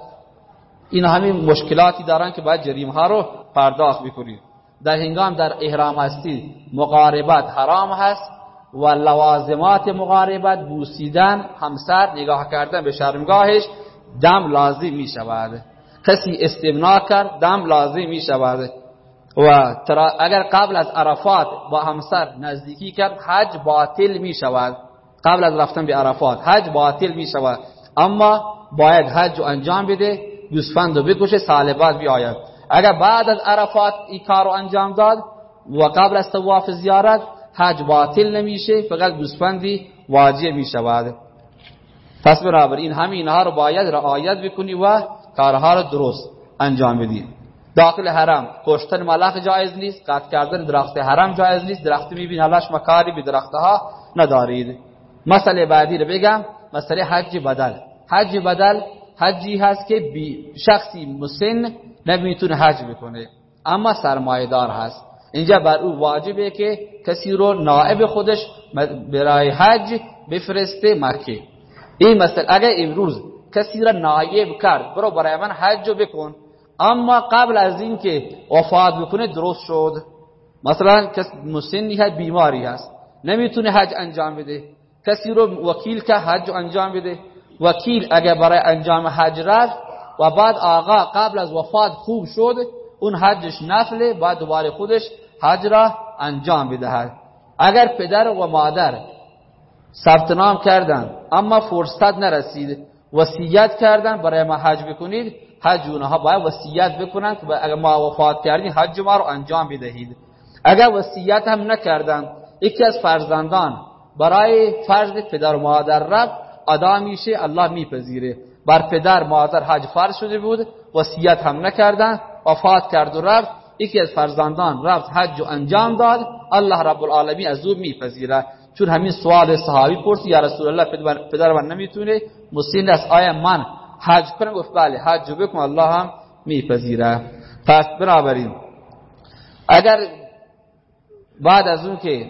این همین مشکلاتی دارند که باید جریم ها رو پرداخت بکنید. در هنگام در احرام هستید مقاربت حرام هست. و لوازمات مقاربت بوسیدن همسر نگاه کردن به شرمگاهش دم لازم می شود کسی استمنا کرد دم لازم می شود و اگر قبل از عرفات با همسر نزدیکی کرد حج باطل می شود قبل از رفتن به عرفات حج باطل می شود اما باید حج انجام بده گوسفند رو بکشه سال بعد بیاید. اگر بعد از عرفات این کار رو انجام داد و قبل از طواف زیارت حج باطل نمیشه فقط گوسفندی واجب می شود پس این همین ها رو باید رعایت بکنی و کارها رو درست انجام بدی. داخل حرم کشتن ملخ جایز نیست قطع کردن درخت حرم جایز نیست درخت میبین حالش مکاری به درختها ندارید. مسئله بعدی رو بگم مسئله حج بدل. حج بدل حجی هست که شخصی مسن نمی‌تونه حج بکنه اما سرمایدار هست. اینجا بر او واجبه که کسی رو نائب خودش برای حج بفرسته مکه. این مثلا اگر امروز کسی را نائب کرد برو برای من حج بکن. اما قبل از اینکه وفات بکنه درست شد. مثلا کس مسنی هست بیماری هست. نمی‌تونه حج انجام بده. کسی رو وکیل که حج انجام بده. وکیل اگر برای انجام حج رفت و بعد آقا قبل از وفات خوب شد اون حجش نفله بعد دوباره خودش حج را انجام بدهد. اگر پدر و مادر ثبت نام کردن اما فرصت نرسید وصیت کردن برای ما حج بکنید حج اونها باید وصیت بکنن که اگر ما وفات کردیم حج ما رو انجام بدهید. اگر وصیت هم نکردن یکی از فرزندان برای فرض پدر و مادر رفت ادا میشه الله میپذیره. بر پدر مادر حج فرض شده بود وصیت هم نکردن. وفات کرد و رفت. یکی از فرزندان رفت حج و انجام داد. الله رب العالمین از او میپذیره. چون همین سوال صحابی پرسی یا رسول الله پدر من نمی‌تونه مسین است؟ آیا من حج کنم؟ گفت بله حج بکن الله هم میپذیره. پس بنابراین اگر بعد از اون که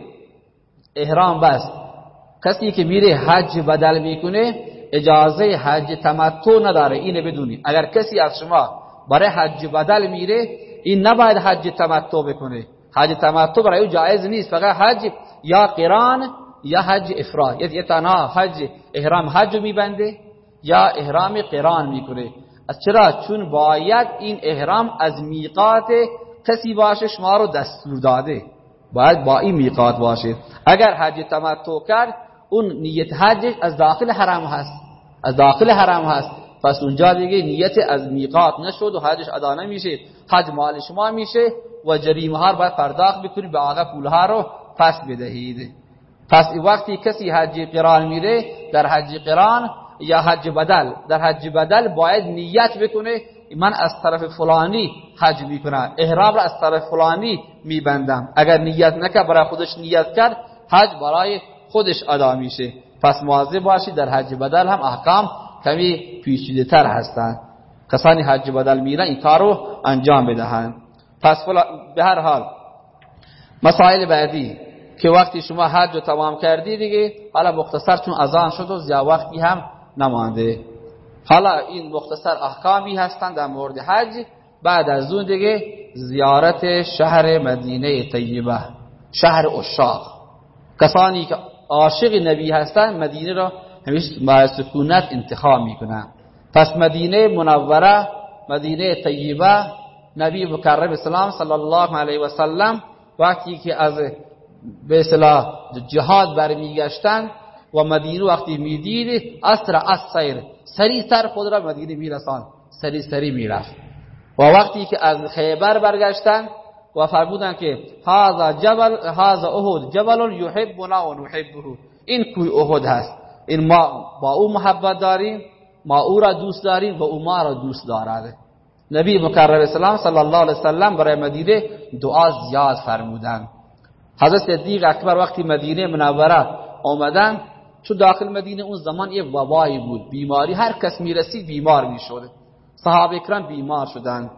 احرام بست کسی که میره حج بدل می‌کنه اجازه حج تمتع نداره. اینه بدونی اگر کسی از شما برای حج بدل میره این نباید حج تمتع بکنه. حج تمتع برای او جایز نیست فقط حج یا قران یا حج افراد. یعنی تنها حج احرام حج میبنده یا احرام قران می‌کنه. چرا؟ چون باید این احرام از میقات کسی باشه شما رو دستور داده. باید با این میقات باشه. اگر حج تمتع کرد اون نیت حج از داخل حرم هست. از داخل حرم هست. پس اونجا دیگه نیت از میقات نشد و حجش ادا نمیشه. حج مال شما میشه و جریمه ها باید پرداخت بکنید به آقا پولها رو پس بدهید. پس وقتی کسی حج قران میره در حج قران یا حج بدل در حج بدل باید نیت بکنه من از طرف فلانی حج می‌کنم احرام را از طرف فلانی میبندم. اگر نیت نکرد برای خودش نیت کرد حج برای خودش ادا میشه. پس مواظب باشید در حج بدل هم احکام کمی پیچیده تر هستند کسانی حج بدل میرن این کارو انجام بدهند پس به هر حال مسائل بعدی که وقتی شما حج رو تمام کردی دیگه حالا مختصر چون اذان شد و زیاد وقتی هم نمانده. حالا این مختصر احکامی هستند در مورد حج. بعد از اون دیگه زیارت شهر مدینه طیبه شهر اشاق کسانی که عاشق نبی هستند مدینه را با سکونت انتخاب می‌کنن پس مدینه منوره مدینه طیبه نبی مکرم اسلام صلی الله علیه و سلم وقتی که از به اصطلاح جهاد برمیگشتن و مدینه وقتی می‌دید اسر از سیر سری سر خود را مدینه میرسان سری سری می‌رفت. و وقتی که از خیبر برگشتن و فرمودن که هذا جبل هذا احد جبل يحبنا و نحبه. این کوه احد هست. این ما با او محبت داریم ما او را دوست داریم و او ما را دوست دارد. نبی مکرم اسلام صلی الله علیه وسلم برای مدینه دعا زیاد فرمودن حضرت صدیق اکبر وقتی مدینه منوره آمدن چون داخل مدینه اون زمان یه وبایی بود. بیماری هر کس می‌رسید بیمار می‌شد. صحابه کرام بیمار شدن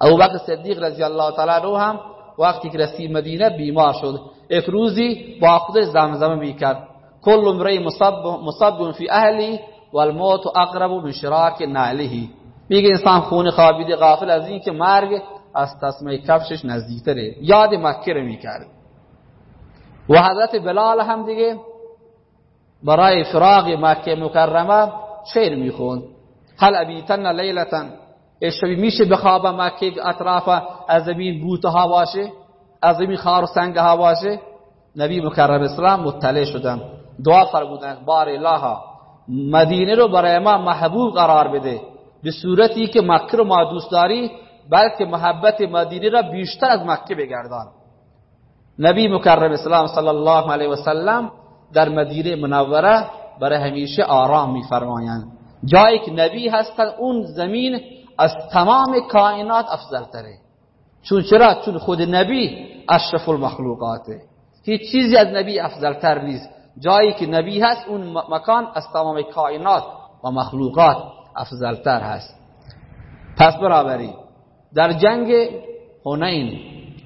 ابو بکر صدیق رضی الله تعالی عنه هم وقتی که رسید مدینه بیمار شد. یک روزی با خودش زمزمه می‌کرد. کل امری مصب فی اهلی والموت اقرب من شراک نعله میگه انسان خون خوابیده غافل از این که مرگ از تسمه کفشش نزدیکتره. یاد مکه رو می‌کرد. و حضرت بلال هم دیگه برای فراغ مکه مکرمه شعر می‌خوند. هل ابیتن لیلتن؟ شبی میشه بخواب مکه اطراف از زمین بوته ها باشه؟ از زمین خار و سنگ باشه؟ نبی مکرم اسلام مطلع شدن. دعا فرمودن بار الله مدینه رو برای ما محبوب قرار بده. به صورتی که مکه رو ما دوست داری بلکه محبت مدینه را بیشتر از مکه بگردان. نبی مکرم اسلام صلی الله علیه و سلم در مدینه منوره برای همیشه آرام میفرمایند. جایی که نبی هستند اون زمین از تمام کائنات افضل تره چون چرا؟ چون خود نبی اشرف المخلوقاته. هیچ چیزی از نبی افضل تر نیست. جایی که نبی هست اون مکان از تمام کائنات و مخلوقات افضل تر هست. پس برابری در جنگ هنین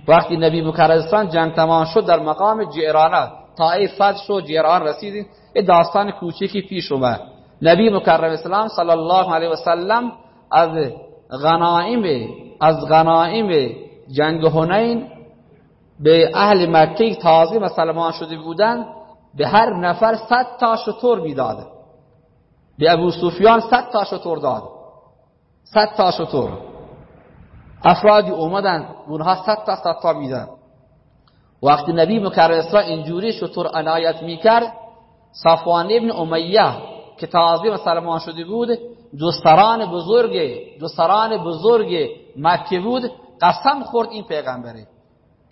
وقتی نبی مکرستان جنگ تمام شد در مقام جیرانه طائف فتح شد جیران رسیدیم این داستان کوچکی پیش اومد. نبی مکرم اسلام صلی الله علیه و سلم از غنائم از غنائم جنگ هنین به اهل مکه تازه مسلمان شده بودن به هر نفر صد تا شطور می‌داد. به ابو سفیان صد تا شطور داد. صد تا شطور. افرادی اومدن اونها صد تا صد تا میدن. وقتی نبی مکرم اسلام اینجوری شطور عنایت می‌کرد صفوان ابن امیه که تازه مسلمان شده بود دوستران بزرگ دوستران بزرگ مکه بود قسم خورد این پیغمبره.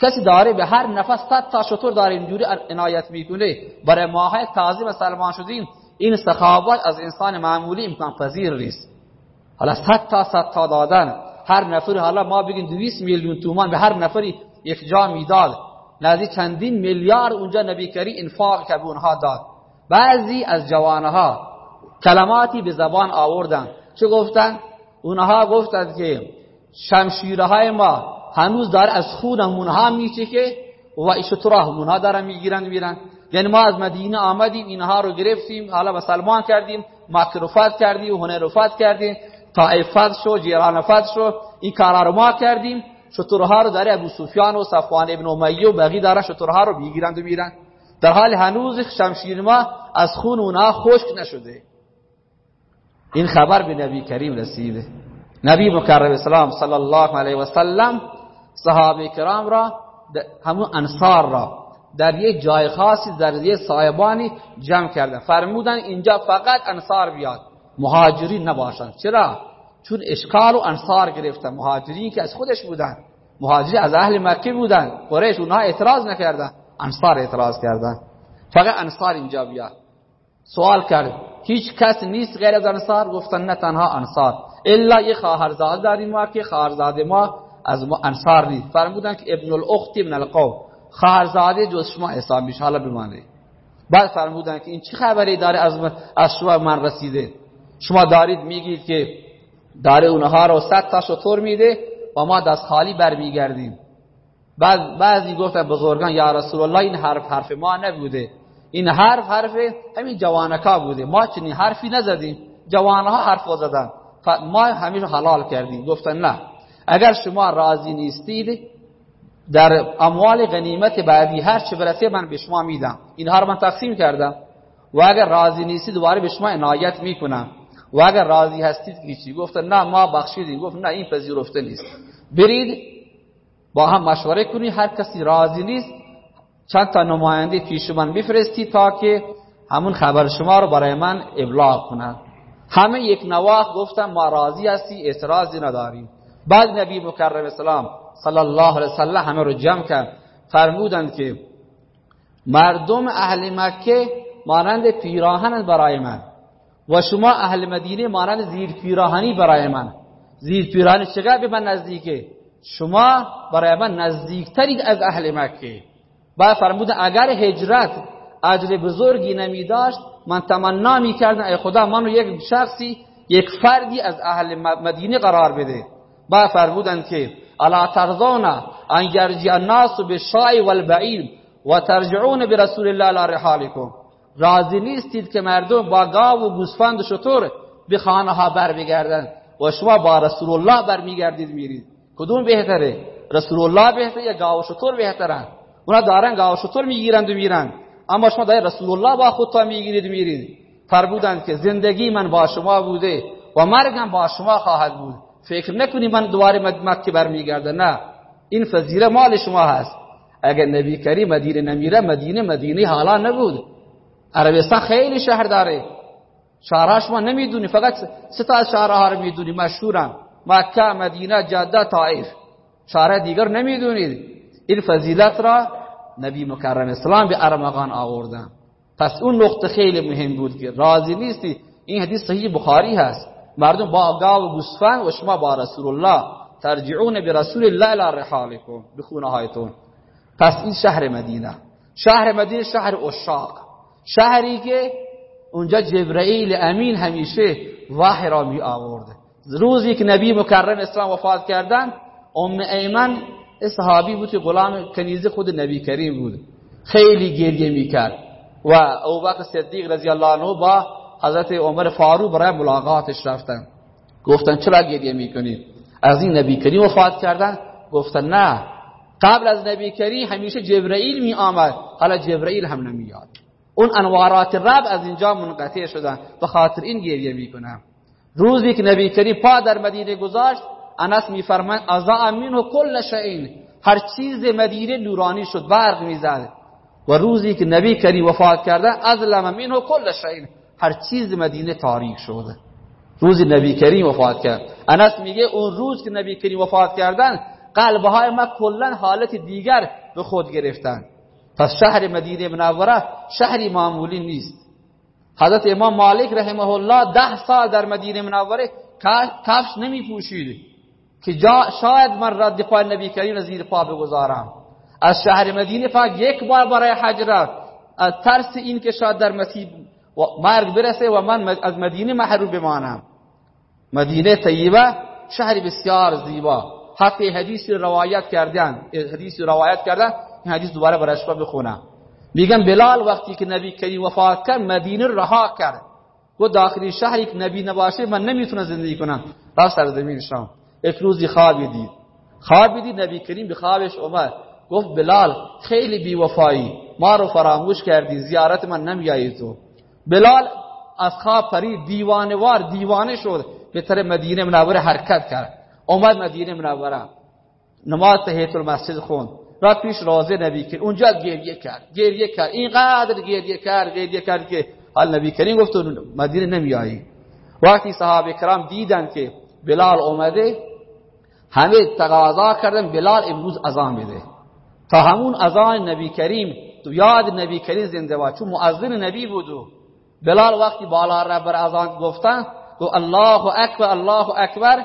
کسی داره به هر نفس صد تا شطور داره اینجوری عنایت می‌کنه. برای ماهای تازه مسلمان شدیم. این سخاوت از انسان معمولی امکان پذیر نیست. حالا صد تا صد تا دادن. هر نفر حالا ما بگیم 200 میلیون تومان به هر نفری یک جا می‌داد. نزدیک چندین میلیارد اونجا نبی کری انفاق که اونها داد. بعضی از جوانها کلماتی به زبان آوردن. چه گفتن؟ اونها گفتند که شمشیره های ما هنوز داره از خون همونها میچکه و شطرا همونها دارن می‌گیرن میرن. یعنی ما از مدینه آمدیم اینها رو گرفتیم حالا مسلمان کردیم مکرفت کردیم و هنرفت کردیم طائفت شو جیرانفت شو این کارا رو ما کردیم. شطورها رو داره ابو سفیان و صفوان ابن امیه و بقیه داره شطورها رو می‌گیرند و میرن. در حال هنوز شمشیر ما از خون اونها خشک نشده. این خبر به نبی کریم رسیده. نبی مکرم اسلام صلی الله علیه و سلم صحابه کرام را همون انصار را در یک جای خاصی در یک سایبانی جمع کردن. فرمودن اینجا فقط انصار بیاد. مهاجرین نباشند چرا؟ چون اشکال و انصار گرفتن. مهاجرین که از خودش بودن. مهاجری از اهل مکه بودن. قریش اونها اعتراض نکردن. انصار اعتراض کردن. فقط انصار اینجا بیاد. سوال کرد. هیچ کس نیست غیر از انصار؟ گفتن نه تنها انصار. الا یه خواهرزاده داریم ما که خواهرزاده ما از ما انصار نیست. فرمودن که ابن الاخت ابن القوم خواهرزاده جز شما حساب میشه حالا بمانه بعد فرمودن که این چه خبری داره از از شما من رسیده؟ شما دارید میگید که داره اونها رو صد تا شطور میده و ما دست خالی برمیگردیم. بعد بعضی گفتن بزرگان یا رسول الله این حرف حرف ما نبوده. این حرف حرف همین جوانکا بوده. ما چنین حرفی نزدیم. جوانها حرف زدن. ما همیشه حلال کردیم. گفتن نه. اگر شما راضی نیستید در اموال غنیمت بعدی هر چه برسه من به شما میدم. اینها رو من تقسیم کردم. و اگر راضی نیستید دوباره به شما عنایت می‌کنم. و اگر راضی هستید چی گفتن نه ما بخشیدیم. گفت نه این پذیرفته نیست. برید با هم مشوره کنید. هر کسی راضی نیست چند تا نماینده پیش من بفرستی تا که همون خبر شما رو برای من ابلاغ کنند همه یک نواخ گفتن ما راضی هستی اعتراضی نداریم. بعد نبی مکرم اسلام صلی الله علیه وسلم همه رو جمع کرد. فرمودند که مردم اهل مکه مانند پیراهن برای من و شما اهل مدینه مانند زیر پیراهنی برای من. زیر پیراهنی چقدر به من نزدیکه؟ شما برای من نزدیکترید از اهل مکه. با فرمود اگر هجرت اجر بزرگی نمی داشت من تمنا می کردم. ای خدا منو یک شخصی یک فردی از اهل مدینه قرار بده. با فرمودن که الا ترضون ان یرجع الناس بالشاء والبعیر و ترجعون برسول الله الى رحالکم. راضی نیستید که مردم با گاو و گوسفند و شطور به خانه ها بر بگردن و شما با رسول الله برمیگردید میرید. کدوم بهتره؟ رسول الله بهتره یا گاو و شطور بهترن؟ اونا دارن گاو و شطور می‌گیرند و میرن. اما شما دارید رسول الله با خودتا می‌گیرید میرید. فرمودند که زندگی من با شما بوده و مرگم با شما خواهد بود. فکر نکنی من دوباره مکه برمیگرده نه. این فضیله مال شما هست. اگر نبی کریم مدینه نمیره مدینه مدینه حالا نبود. عربستان خیلی شهر داره. شهرهاش ما نمی‌دونی. فقط ستا از شهرها رو می‌دونی. مشهورم مکه مدینه جده طائف. شهر دیگر نمی‌دونید این فضیلت را نبی مکرم اسلام به ارمغان آوردن. پس اون نقطه خیلی مهم بود که راضی نیستی. این حدیث صحیح بخاری هست. مردم با گاو و گوسفند و شما با رسول الله ترجعون به رسول الله الى رحالکم به خونه هایتون پس این شهر مدینه. شهر مدینه شهر اشاق شهری که اونجا جبرئیل امین همیشه وحی را می آورده. روزی که نبی مکرم اسلام وفات کردن ام ایمن صحابی بود که غلام کنیزه خود نبی کریم بود. خیلی گریه می‌کرد. و ابوبکر صدیق رضی الله عنه با حضرت عمر فاروق برای ملاقاتش رفتن. گفتن چرا گریه می‌کنید از این نبی کریم وفات کردن. گفتن نه. قبل از نبی کریم همیشه جبرئیل می آمد حالا جبرئیل هم نمیاد. اون انوارات رب از اینجا منقطع شدن. به خاطر این گریه می‌کنم روزی که نبی کریم پا در مدینه گذاشت انس میفرماید ازا و کل شئین هر چیز مدینه نورانی شد برق می‌زد. و روزی که نبی کریم وفات کرده ازلم منه کل شئین هر چیز مدینه تاریک شده. روزی نبی کریم وفات کرد. انس میگه اون روز که نبی کریم وفات کردن قلبهای ما کلا حالت دیگر به خود گرفتن. پس شهر مدینه منوره شهری معمولی نیست. حضرت امام مالک رحمه الله ده سال در مدینه منوره کفش نمی پوشید که جا شاید من رد پای نبی کریم زیر پا بگذارم. از شهر مدینه فقط یک بار برای حج رفت. ترس این که شاید در مسیح مرگ برسه و من از مدینه محروم بمانم. مدینه طیبه شهر بسیار زیبا. حتی حدیثی روایت کردن حدیثی روایت کردن این حدیث دوباره برای شما بخونم. میگن بلال وقتی که نبی کریم وفات کرد مدینه رها کرد. و داخلی شهری که نبی نباشه من نمی‌تونم زندگی کنم. رفت سر زمین شام. یک روزی خوابی دید. خوابی دید نبی کریم به خوابش اومد. گفت بلال خیلی بی وفایی ما رو فراموش کردی زیارت من نمیایی تو. بلال از خواب پرید دیوانه وار دیوانه شد. به طرف مدینه منوره حرکت کرد. اومد مدینه منوره. نماز تحیت المسجد خوند رفت پیش روزه نبی کریم اونجا گریه کرد. گریه کرد. اینقدر گریه کرد گریه کرد که حال نبی کریم گفت مدینه نمیایی. وقتی صحابه کرام دیدن که بلال اومده همه تقاضا کردن بلال امروز اذان بده. تا همون اذان نبی کریم تو یاد نبی کریم زنده با چون مؤذن نبی بودو بلال وقتی بالا را بر اذان گفتن گفت الله اکبر الله اکبر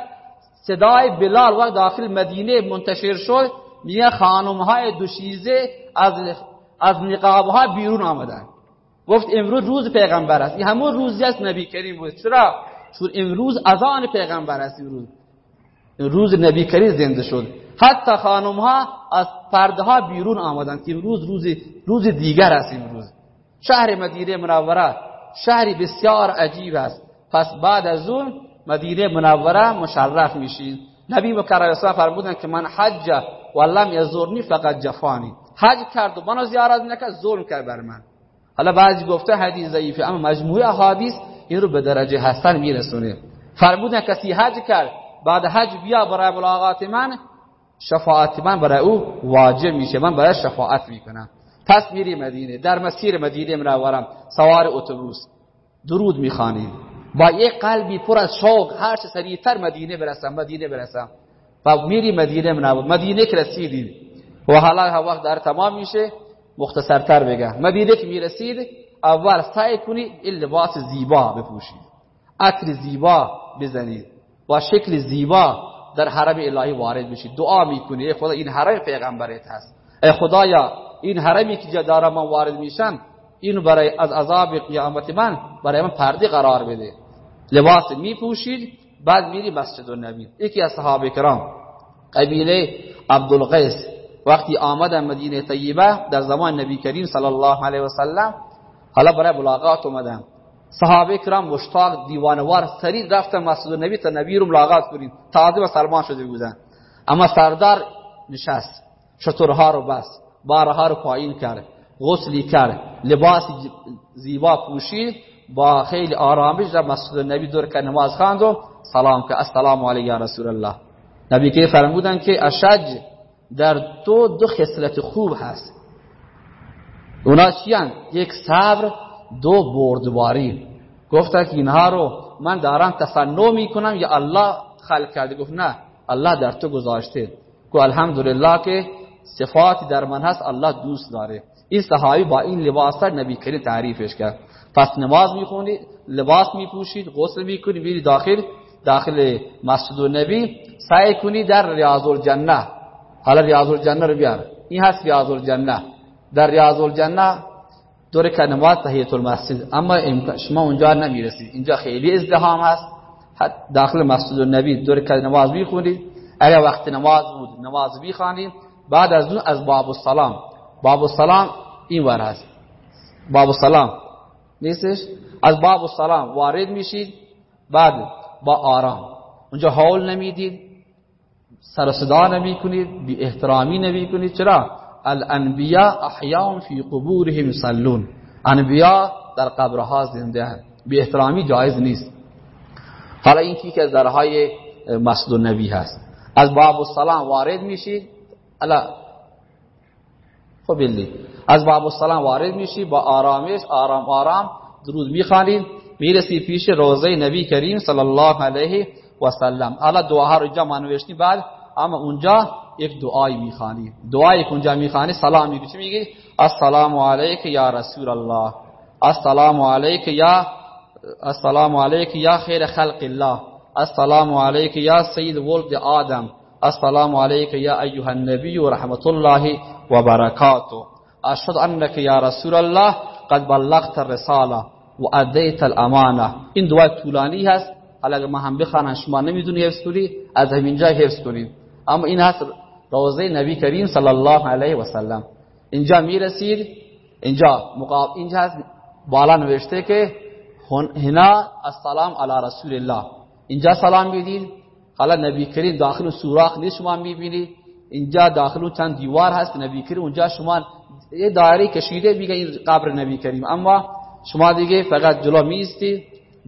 صدای بلال وقت داخل مدینه منتشر شد میگه خانم های دوشیزه از از نقاب ها بیرون آمدن گفت امروز روز پیغمبر است این همون روزی است نبی کریم بود چرا چون امروز اذان پیغمبر است امروز روز نبی کریم زنده شد حتی خانم ها از پرده ها بیرون آمدن که امروز روز روز دیگر است امروز شهر مدینه منوره شهری بسیار عجیب است. پس بعد از اون مدینه منوره مشرف میشین نبی اسلام فرمودن که من حج و لم یزورنی فقط جفانی. حج کرد و منو زیارت نکرد ظلم کرد بر من. حالا بعضی گفته حدیث ضعیفه اما مجموعه احادیث این رو به درجه حسن میرسونه. فرمودن کسی حج کرد بعد حج بیا برای ملاقات من شفاعت من برای او واجب میشه. من برای شفاعت می‌کنم. پس میری مدینه در مسیر مدینه منورم سوار اتوبوس. درود می‌خوانید با یک قلبی پر از شوق هر چه سریعتر مدینه برسم مدینه برسم. و میری مدینه منور مدینه که رسیدید و حالا وقت در تمام میشه. مختصرتر بگم. مدینه که می‌رسید اول سعی این لباس زیبا بپوشید عطر زیبا بزنید با شکل زیبا در حرم الهی وارد بشید دعا می‌کنید خدا این حرم پیغمبرت هست. ای خدایا این حرمی که دارم من وارد میشن اینو برای از عذاب قیامت من برای من پرده قرار بده. لباس میپوشید بعد میری مسجد النبی. یکی از صحابه کرام قبیله عبدالقیس وقتی آمدن مدینه طیبه در زمان نبی کریم صلی الله علیه و سلم حالا برای ملاقات اومدن صحابه کرام مشتاق دیوانوار سریع رفتن مسجد نبی تا نبی رو ملاقات کنید تازه مسلمان شده بودن. اما سردار نشست. شطورها رو بس بارها رو پایین کرد غسلی کرد لباس زیبا پوشید با خیلی آرامش در مسجد نبی دور کرد نماز خواند و سلام که السلام علیک یا رسول الله. نبی که فرمودن که اشج در تو دو خصلت خوب هست. اونا چیان؟ یک صبر دو بردباری. گفت که اینها رو من دارم تصنع می‌کنم یا الله خلق کرده؟ گفت نه الله در تو گذاشته. گفت الحمدلله که صفاتی در من هست الله دوست داره. این صحابی با این لباس نبی کریم تعریفش کرد. پس نماز می‌خونی لباس میپوشید غسل می‌کنی بیری داخل داخل مسجد نبی سعی کنی در ریاض الجنه. حالا ریاض الجنه رو بیار. این هست ریاض الجنه. در ریاض الجنه دور نماز تحیت المسجد. اما شما اونجا نمی‌رسید. اینجا خیلی ازدهام هست. داخل مسجد النبی دور نماز می‌خونید اگر وقت نماز بود نماز بخوانید بعد از اون از باب السلام. باب السلام این ور هست. باب السلام. نیستش؟ از باب السلام وارد میشید بعد با آرام. اونجا حول نمی‌دید سر صدا نمی کنید بی احترامی نمی کنید چرا؟ الانبیاء احیاء فی قبورهم یصلون. انبیاء در قبرها زنده هستند بی احترامی جایز نیست. حالا این که از درهای مسجد النبی هست. از باب السلام وارد میشید الا خب بلی. از باب السلام وارد میشی با آرامش آرام آرام درود می‌خوانید می‌رسی پیش روزه نبی کریم صلی الله علیه و سلم. حالا دعاها رو اینجا نوشتیم بعد اما اونجا یک دعایی می‌خوانی. دعایی که اونجا می‌خوانی؟ سلام میگی چی میگی؟ السلام علیک یا رسول الله. السلام علیک یا السلام علیک یا خیر خلق الله. السلام علیک یا سید ولد آدم. السلام علیک یا ایها النبی و رحمت الله و برکاته اشهد انک یا رسول الله قد بلغت الرساله و ادیت الامانه این دعای طولانی هست حالا اگر ما هم بخوانم شما نمی‌دونی حفظ کنی از همینجا حفظ کنید اما این هست روزه نبی کریم صلی الله علیه و سلم اینجا می‌رسید اینجا مقابل اینجا هست بالا نوشته که هنا السلام علی رسول الله اینجا سلام می‌دید حالا نبی کریم داخل سوراخ نیست شما می‌بینید اینجا داخل چند دیوار هست نبی کریم اونجا شما یه دایره کشیده میگه این قبر نبی کریم. اما شما دیگه فقط جلو میستی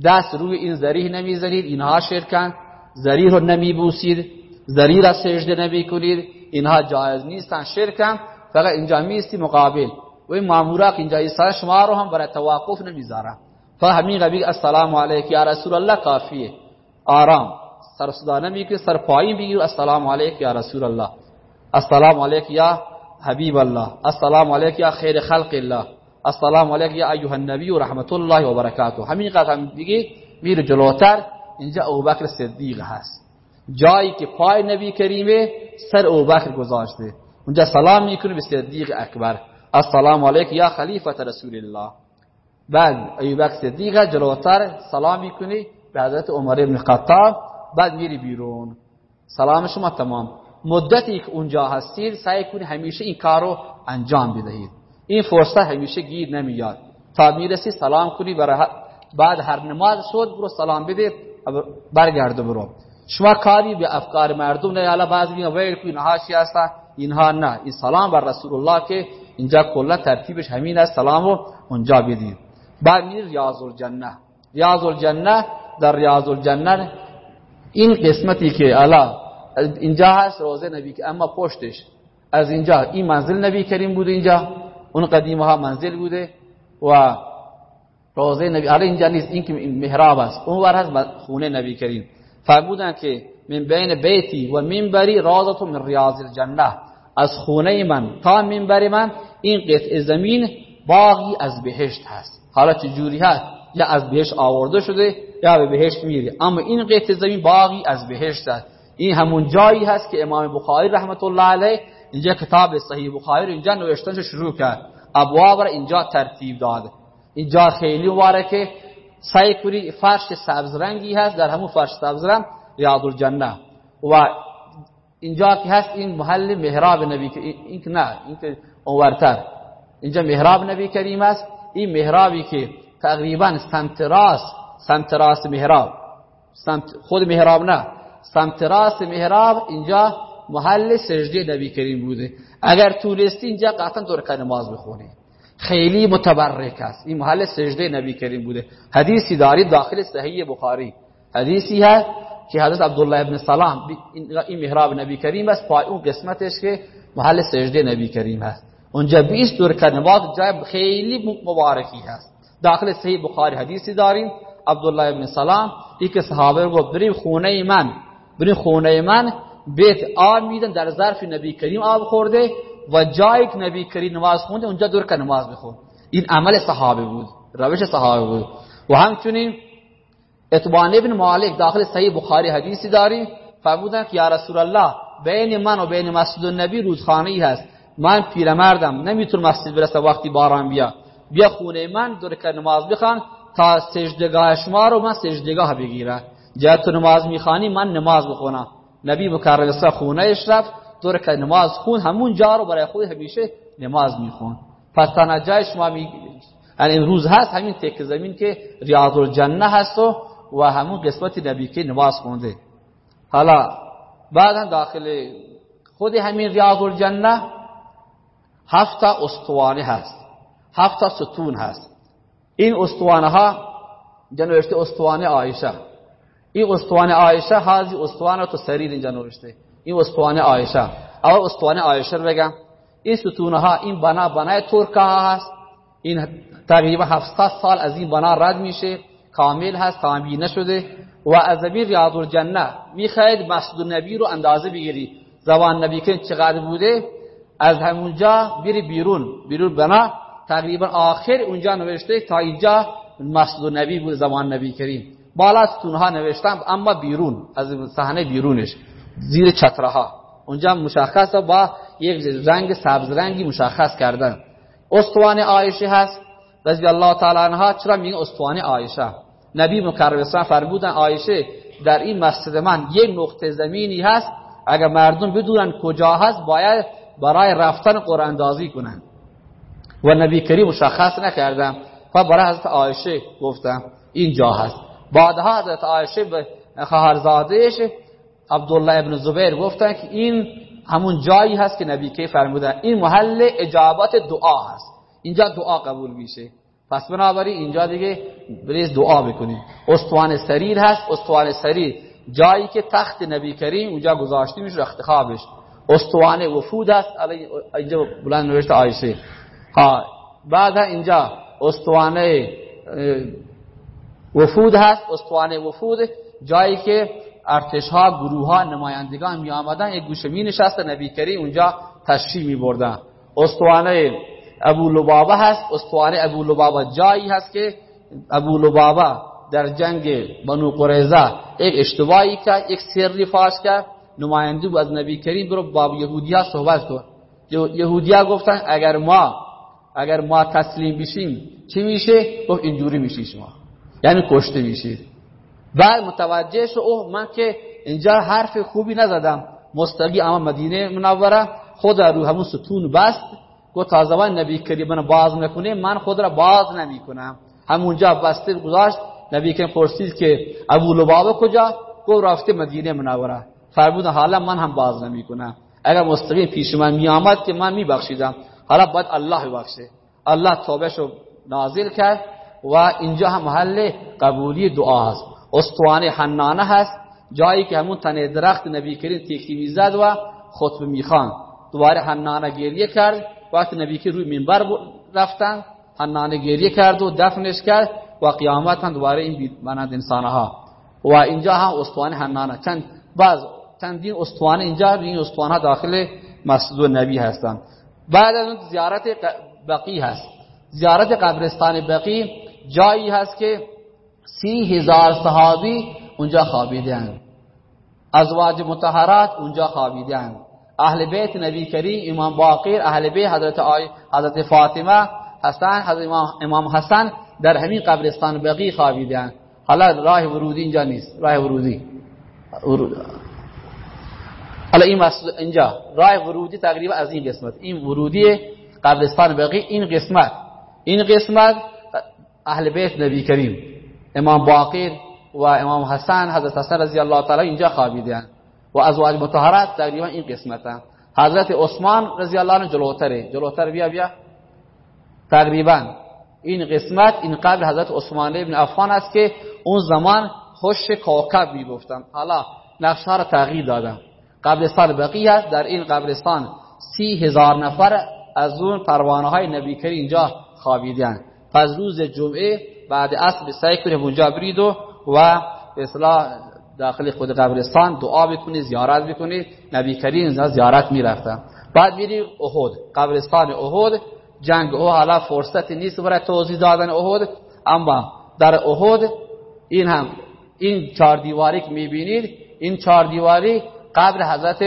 دست روی این ذریح نمی‌زنید اینها شرکن. ذریح رو نمیبوسید ذریح را سجده نمی کنید اینها جایز نیستن شرکن. فقط اینجا میستی مقابل. و این مامورا اینجا ایسان شما رو هم برای توقف نمی‌ذارن فهمین قبیل السلام علیک یا رسول الله کافیه. آرام. سر صدا نمی‌کنید سر پایین بگیر. السلام علیک یا رسول الله. السلام علیک یا حبیب الله. السلام علیک یا خیر خلق الله. السلام علیک یا ایها النبی و رحمت الله و برکاته. همین قدر هم دیگه میره جلوتر. اینجا ابوبکر صدیق هست. جایی که پای نبی کریمه سر ابوبکر گذاشته. اونجا سلام می‌کنه به صدیق اکبر. السلام علیک یا خلیفه رسول الله. بعد ابوبکر صدیق جلوتر سلام می‌کنه به حضرت عمر ابن خطاب. بعد میری بیرون. سلام شما تمام. مدتی که اونجا هستید سعی کنید همیشه این کارو انجام بدهید. این فرصت همیشه گیر نمیاد. تا می‌رسی سلام کنی برای بعد هر نماز شد برو سلام بده برگرد برو. شما کاری به افکار مردم نه حالا بعضی میگن ویل کو اینها چی اینها نه. این سلام بر رسول الله که اینجا کلا ترتیبش همین است سلامو اونجا بدید. بعد میری ریاض الجنه. ریاض الجنه در ریاض الجنه این قسمتی که الا اینجا هست روزه نبی که اما پشتش از اینجا. این منزل نبی کریم بوده اینجا. اون قدیم ها منزل بوده و روزه نبی حالا اینجا نیست این که محراب است. اون ور هست خونه نبی کریم. فرمودن که من بین بیتی و منبری رازت من ریاض الجنه از خونه من تا منبر من این قطع زمین باقی از بهشت هست. حالا جوری هست؟ یا از بهشت آورده شده یا به بهشت میری. اما این قطع زمین باقی از بهشت هست این همون جایی هست که امام بخاری رحمت الله علیه اینجا کتاب صحیح بخاری اینجا نوشتنش شروع کرد. ابواب را اینجا ترتیب داده اینجا خیلی مبارکه. سعی کنید فرش سبز رنگی هست. در همون فرش سبز رنگ ریاض الجنه و اینجا که هست این محل محراب نبی این نه این که اونورتر. اینجا محراب نبی کریم است. این محرابی که تقریبا سمت راست سمت راست محراب. سمت خود محراب نه. سمت راست محراب اینجا محل سجده نبی کریم بوده. اگر تونستی اینجا قطعا دو نماز بخونی. خیلی متبرک است. این محل سجده نبی کریم بوده. حدیثی داری داخل صحیح بخاری. حدیثی هست که حضرت عبدالله ابن سلام این محراب نبی کریم است. پای اون قسمتش که محل سجده نبی کریم هست. اونجا 20 دور نماز جای خیلی مبارکی هست. داخل صحیح بخاری حدیثی داریم. عبدالله ابن سلام ای که صحابه گفت بریم خونه من. بریم خونه من. بیت آب میدن در ظرف نبی کریم آب خورده و جایی که نبی کریم نماز خونده اونجا دور که نماز بخون این عمل صحابه بود روش صحابه بود. و همچنین اتبان ابن مالک داخل صحیح بخاری حدیثی داری فرمودن که یا رسول الله بین من و بین مسجد النبی رودخانه هست. من پیرمردم نمی‌تونم مسجد برسه وقتی باران بیا. بیا خونه من دور که نماز بخوان. تا سجدگاه شما رو من سجدگاه بگیره جا تو نماز می‌خوانی من نماز بخونم. نبی مکرم اسلام خونه اش رفت. دور که نماز خون همون جا رو برای خود همیشه نماز میخون پس تنها جای شما یعنی روز هست همین تک زمین که ریاض الجنه هست و, و همون قسمت نبی که نماز خونده. حالا بعدا داخل خود همین ریاض الجنه هفت استوانه هست. هفت ستون هست. این استوانه ها جنوشته استوانه عایشه این استوانه عایشه هازی استوانه تو سریر اینجا نوشته. این استوانه عایشه اول استوانه عایشه رو بگم. این ستونه ها این بنا بنای ترکه ها هست. این تقریبا 700 سال از این بنا رد میشه. کامل هست تعمیر نشده. و از زمین ریاض الجنه می‌خواید مسجد نبی رو اندازه بگیری زبان نبی که چقدر بوده؟ از همونجا بری بیرون. بیرون بنا. تقریبا آخر اونجا نوشته تا اینجا مسجد نبی بود زمان نبی کریم. بالا ستونها نوشتم اما بیرون از صحنه بیرونش زیر چترها. اونجا مشخص با یک رنگ سبز رنگی مشخص کردن. استوانه عایشه هست رضی الله تعالی عنها. چرا میگن استوانه عایشه؟ نبی مکرم فرمودن عایشه در این مسجد من یک نقطه زمینی هست اگر مردم بدونن کجا هست باید برای رفتن قرآن اندازی کنن. و نبی کریم مشخص نکردم. و برای حضرت عایشه گفتم اینجا هست. بعدها حضرت عایشه به خواهرزادهش عبدالله ابن زبیر گفتن که این همون جایی هست که نبی که فرمودن. این محل اجابت دعا هست. اینجا دعا قبول میشه. پس بنابراین اینجا دیگه بریز دعا بکنیم. استوان سریر هست. استوان سریر جایی که تخت نبی کریم اونجا گذاشته میشه رخت خوابش استوان وفود هست. اینجا بلند نوشته ها بعد اینجا استوان وفود هست استوان وفود جایی که ارتش ها گروه ها نمایندگان می آمدن یک گوشه می نشست نبی کریم اونجا تشریح می بردن استوانه ابو لبابه هست استوانه ابو لبابه جایی هست که ابو لبابه در جنگ بنو قریزه یک اشتباهی کرد یک سری فاش کرد. نماینده از نبی کریم برو با یهودی ها صحبت کن. یهودی ها گفتن اگر ما اگر ما تسلیم بشیم چی میشه؟ گفت اینجوری میشی شما. یعنی کشته میشید. بعد متوجه شو اوه من که اینجا حرف خوبی نزدم. مستقی اما مدینه منوره خود رو همون ستون بست. گفت تا زمان نبی کریم من باز نکنه من خود را باز نمی کنم همونجا بسته گذاشت. نبی کریم پرسید که ابو لبابه کجا؟ گفت رفته مدینه منوره. فرمود حالا من هم باز نمی کنم اگر مستقیم پیش من می آمد که من می بخشیدم حالا باید الله بخشه الله توبهشو نازل کرد و اینجا هم محل قبولی دعا هست. استوانه حنانه هست جایی که همون تنه درخت نبی کریم تیکی می‌زد و خطب می‌خوان دوباره حنانه گریه کرد. وقتی نبی که روی منبر رفتن حنانه گریه کرد و دفنش کرد و قیامت هم دوباره این مانند انسانها. و اینجا هم استوانه حنانه. چند بعض چندین استوانه اینجا این استوانه داخل مسجد نبی هستند. بعد از اون زیارت بقی هست. زیارت قبرستان بقی جایی هست که سی هزار صحابی اونجا خوابیدن. ازواج متحرات اونجا خوابیدن. اهل بیت نبی کریم امام باقر اهل بیت حضرت آی حضرت فاطمه حسن حضرت امام حسن در همین قبرستان بقی خوابیدن. حالا راه ورودی اینجا نیست. راه ورودی. حالا این اینجا راه ورودی تقریبا از این قسمت. این ورودی قبرستان بقی این قسمت. این قسمت اهل بیت نبی کریم امام باقر و امام حسن حضرت حسن رضی الله تعالی اینجا خوابیدن. و ازواج مطهرات تقریبا این قسمت حضرت عثمان رضی الله عنه جلوتره. جلوتر بیا بیا. تقریبا این قسمت این قبر حضرت عثمان ابن عفان است که اون زمان خوش کوکب می‌گفتن حالا نقشه را تغییر دادم. قبرستان بقیه هست. در این قبرستان سی هزار نفر از اون پروانه های نبی کریم اینجا خوابیدن. پس روز جمعه بعد اصل سعی کنیم اونجا برید و و اصلاح داخل خود قبرستان دعا بکنید زیارت بکنید. نبی کریم اینجا زیارت می‌رفتن بعد میری احد. قبرستان احد. جنگ او حالا فرصت نیست برای توضیح دادن احد. اما در احد این هم این چهار دیواری که می‌بینید این چهار دیواری قبر حضرت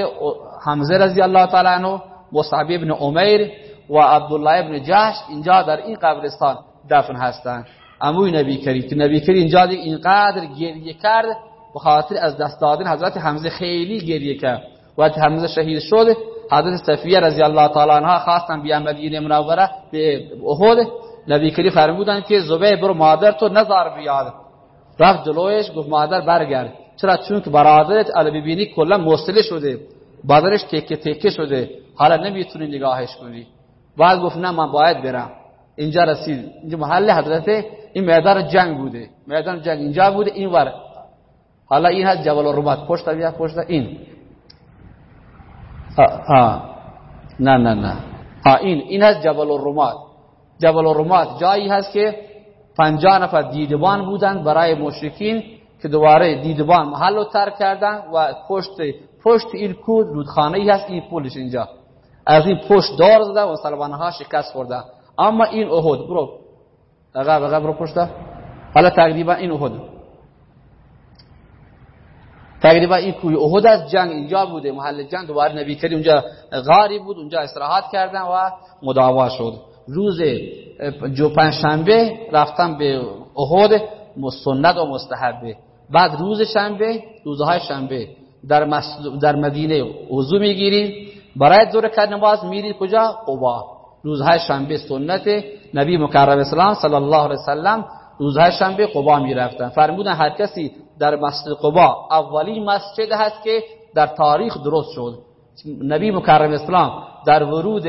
حمزه رضی الله تعالی عنہ مصعب ابن عمیر و عبدالله ابن جحش اینجا در این قبرستان دفن هستند. اموی نبی کریم. که نبی کریم اینجا اینقدر گریه کرد به خاطر از دست دادن حضرت حمزه خیلی گریه کرد. وقتی حمزه شهید شد حضرت صفیه رضی الله تعالی عنها خواستن بیا مدینه منوره به احد. نبی کریم فرمودن که زبیر برو مادر تو نظر بیاد رفت جلویش گفت مادر برگرد. چرا؟ چون که برادرت ال ببینی کلا موصله شده. بدنش تکه تکه شده. حالا نمی‌تونی نگاهش کنی. بعد گفت نه من باید برم. اینجا رسید. اینجا محل حضرت این میدان جنگ بوده. میدان جنگ اینجا بوده. این ور. حالا این هست جبل الرمات پشت بیا پشت این. ها نه نه نه. ها این این هست جبل الرمات جبل الرمات جایی هست که پنجاه نفر دیدبان بودن برای مشرکین. که دوباره دیدبان محل رو ترک کردن و پشت پشت این کود رودخانه ای هست این پولش اینجا. از این پشت دار زده و مسلمان ها شکست خوردن اما این احد برو. عقب عقب برو پشت. حالا تقریبا این احد. تقریبا این کوی احد از جنگ اینجا بوده. محل جنگ دوباره نبی کریم اونجا غاری بود اونجا استراحت کردن و مداوا شد. روز جو پنجشنبه رفتن به احد سنت و مستحبه بعد روز شنبه روزهای شنبه در, در مدینه وضو می‌گیرید. برای دور کرد نماز میرید کجا؟ قبا. روزهای شنبه سنت نبی مکرم اسلام صلی الله علیه وسلم روزهای شنبه قبا می‌رفتن. فرمودن هر کسی در مسجد قبا اولین مسجد هست که در تاریخ درست شد. نبی مکرم اسلام در ورود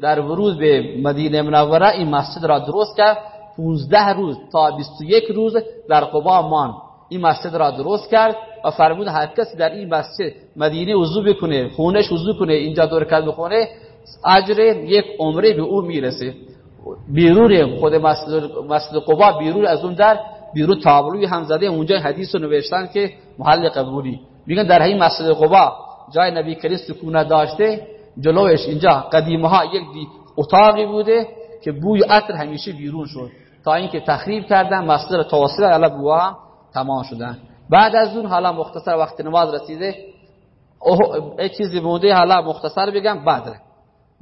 در ورود به مدینه منوره این مسجد را درست کرد. 15 روز تا 21 روز در قبا مان این مسجد را درست کرد و فرمود هر کسی در این مسجد مدینه وضو بکنه خونش وضو کنه اینجا دور کرد بخونه اجر یک عمره به او می‌رسه. بیرون خود مسجد مسجد قبا بیرون از اون در بیرون تابلوی هم زده. اونجا حدیث رو نوشتن که محل قبولی. میگن در این مسجد قبا جای نبی کریم سکونت داشته جلوش اینجا قدیمه ها یک اتاقی بوده که بوی عطر همیشه بیرون شد. تا اینکه تخریب کردن مسجد توسل علی بوها تمام شدن. بعد از اون حالا مختصر وقت نماز رسیده یک چیزی مونده حالا مختصر بگم بدر.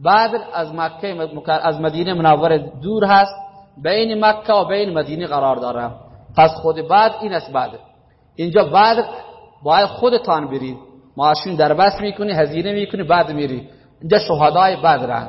بدر از مکه از مدینه منوره دور هست بین مکه و بین مدینه قرار داره. پس خود بعد این است بدر. اینجا بدر باید خودتان برید. ماشین در بس می‌کنی هزینه می‌کنی بعد میری. اینجا شهدای بدر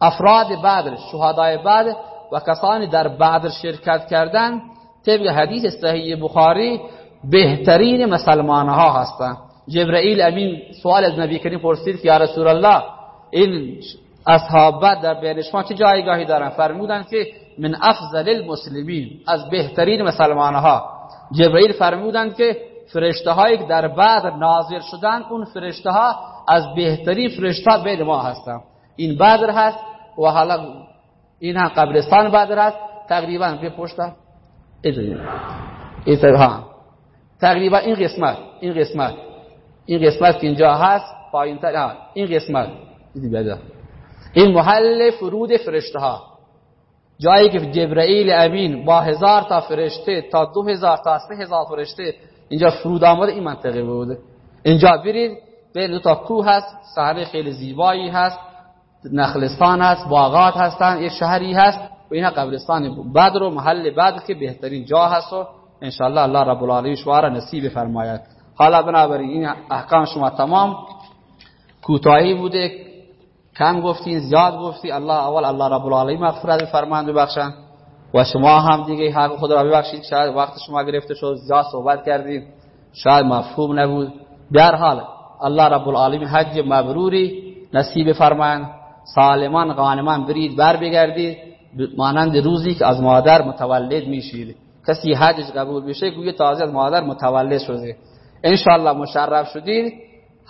افراد بدر شهدای بدر و کسانی در بدر شرکت کردن طبق حدیث صحیح بخاری بهترین مسلمان ها هستند جبرائیل امین سوال از نبی کریم پرسید که یا رسول الله این اصحاب در بین شما چه جایگاهی دارن؟ فرمودن که من افضل المسلمین از بهترین مسلمان ها جبرائیل فرمودند که فرشته هایی که در بدر نازل شدن اون فرشته ها از بهترین فرشته بین ما هستند این بدر هست و حالا این هم قبرستان بدر هست. تقریبا به پشت ها. تقریبا این قسمت این قسمت. این قسمت که اینجا هست پایین تر این قسمت. این محل فرود فرشته ها. جایی که جبرائیل امین با هزار تا فرشته تا دو هزار تا سه هزار فرشته اینجا فرود آمده این منطقه بوده. اینجا برید به دو تا کوه هست صحنه خیلی زیبایی هست نخلستان هست باغات هستن یه شهری هست. و اینا قبرستان بدر و محل بدر که بهترین جا هست و انشاءالله الله رب العالمین شما را نصیب فرماید. حالا بنابراین این احکام شما تمام کوتاهی بوده. کم گفتین زیاد گفتی. الله اول الله رب العالمین مغفرت فرمان ببخشن و شما هم دیگه حق خود را ببخشید. شاید وقت شما گرفته شد زیاد صحبت کردید شاید مفهوم نبود. در حال الله رب العالمین حج مبروری نصیب فرمان سالمان غانمان برید بر بگردید. مانند روزی که از مادر متولد میشید. کسی حجش قبول بشه گویا تازه از مادر متولد شده. انشاءالله مشرف شدید.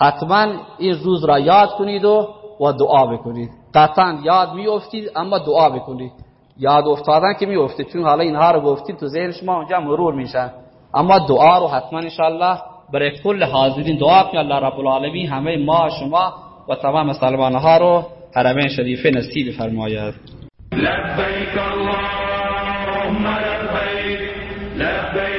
حتما این روز را یاد کنید و و دعا بکنید. قطعا یاد میافتید اما دعا بکنید. یاد افتادن که میافتید چون حالا اینها رو گفتید تو ذهن شما اونجا مرور میشن اما دعا رو حتما انشاءالله برای کل حاضرین دعا کنید الله رب العالمین همه ما شما و تمام مسلمان ها رو حرمین شریفه نصیب فرماید. لبيك اللهم لبيك لبيك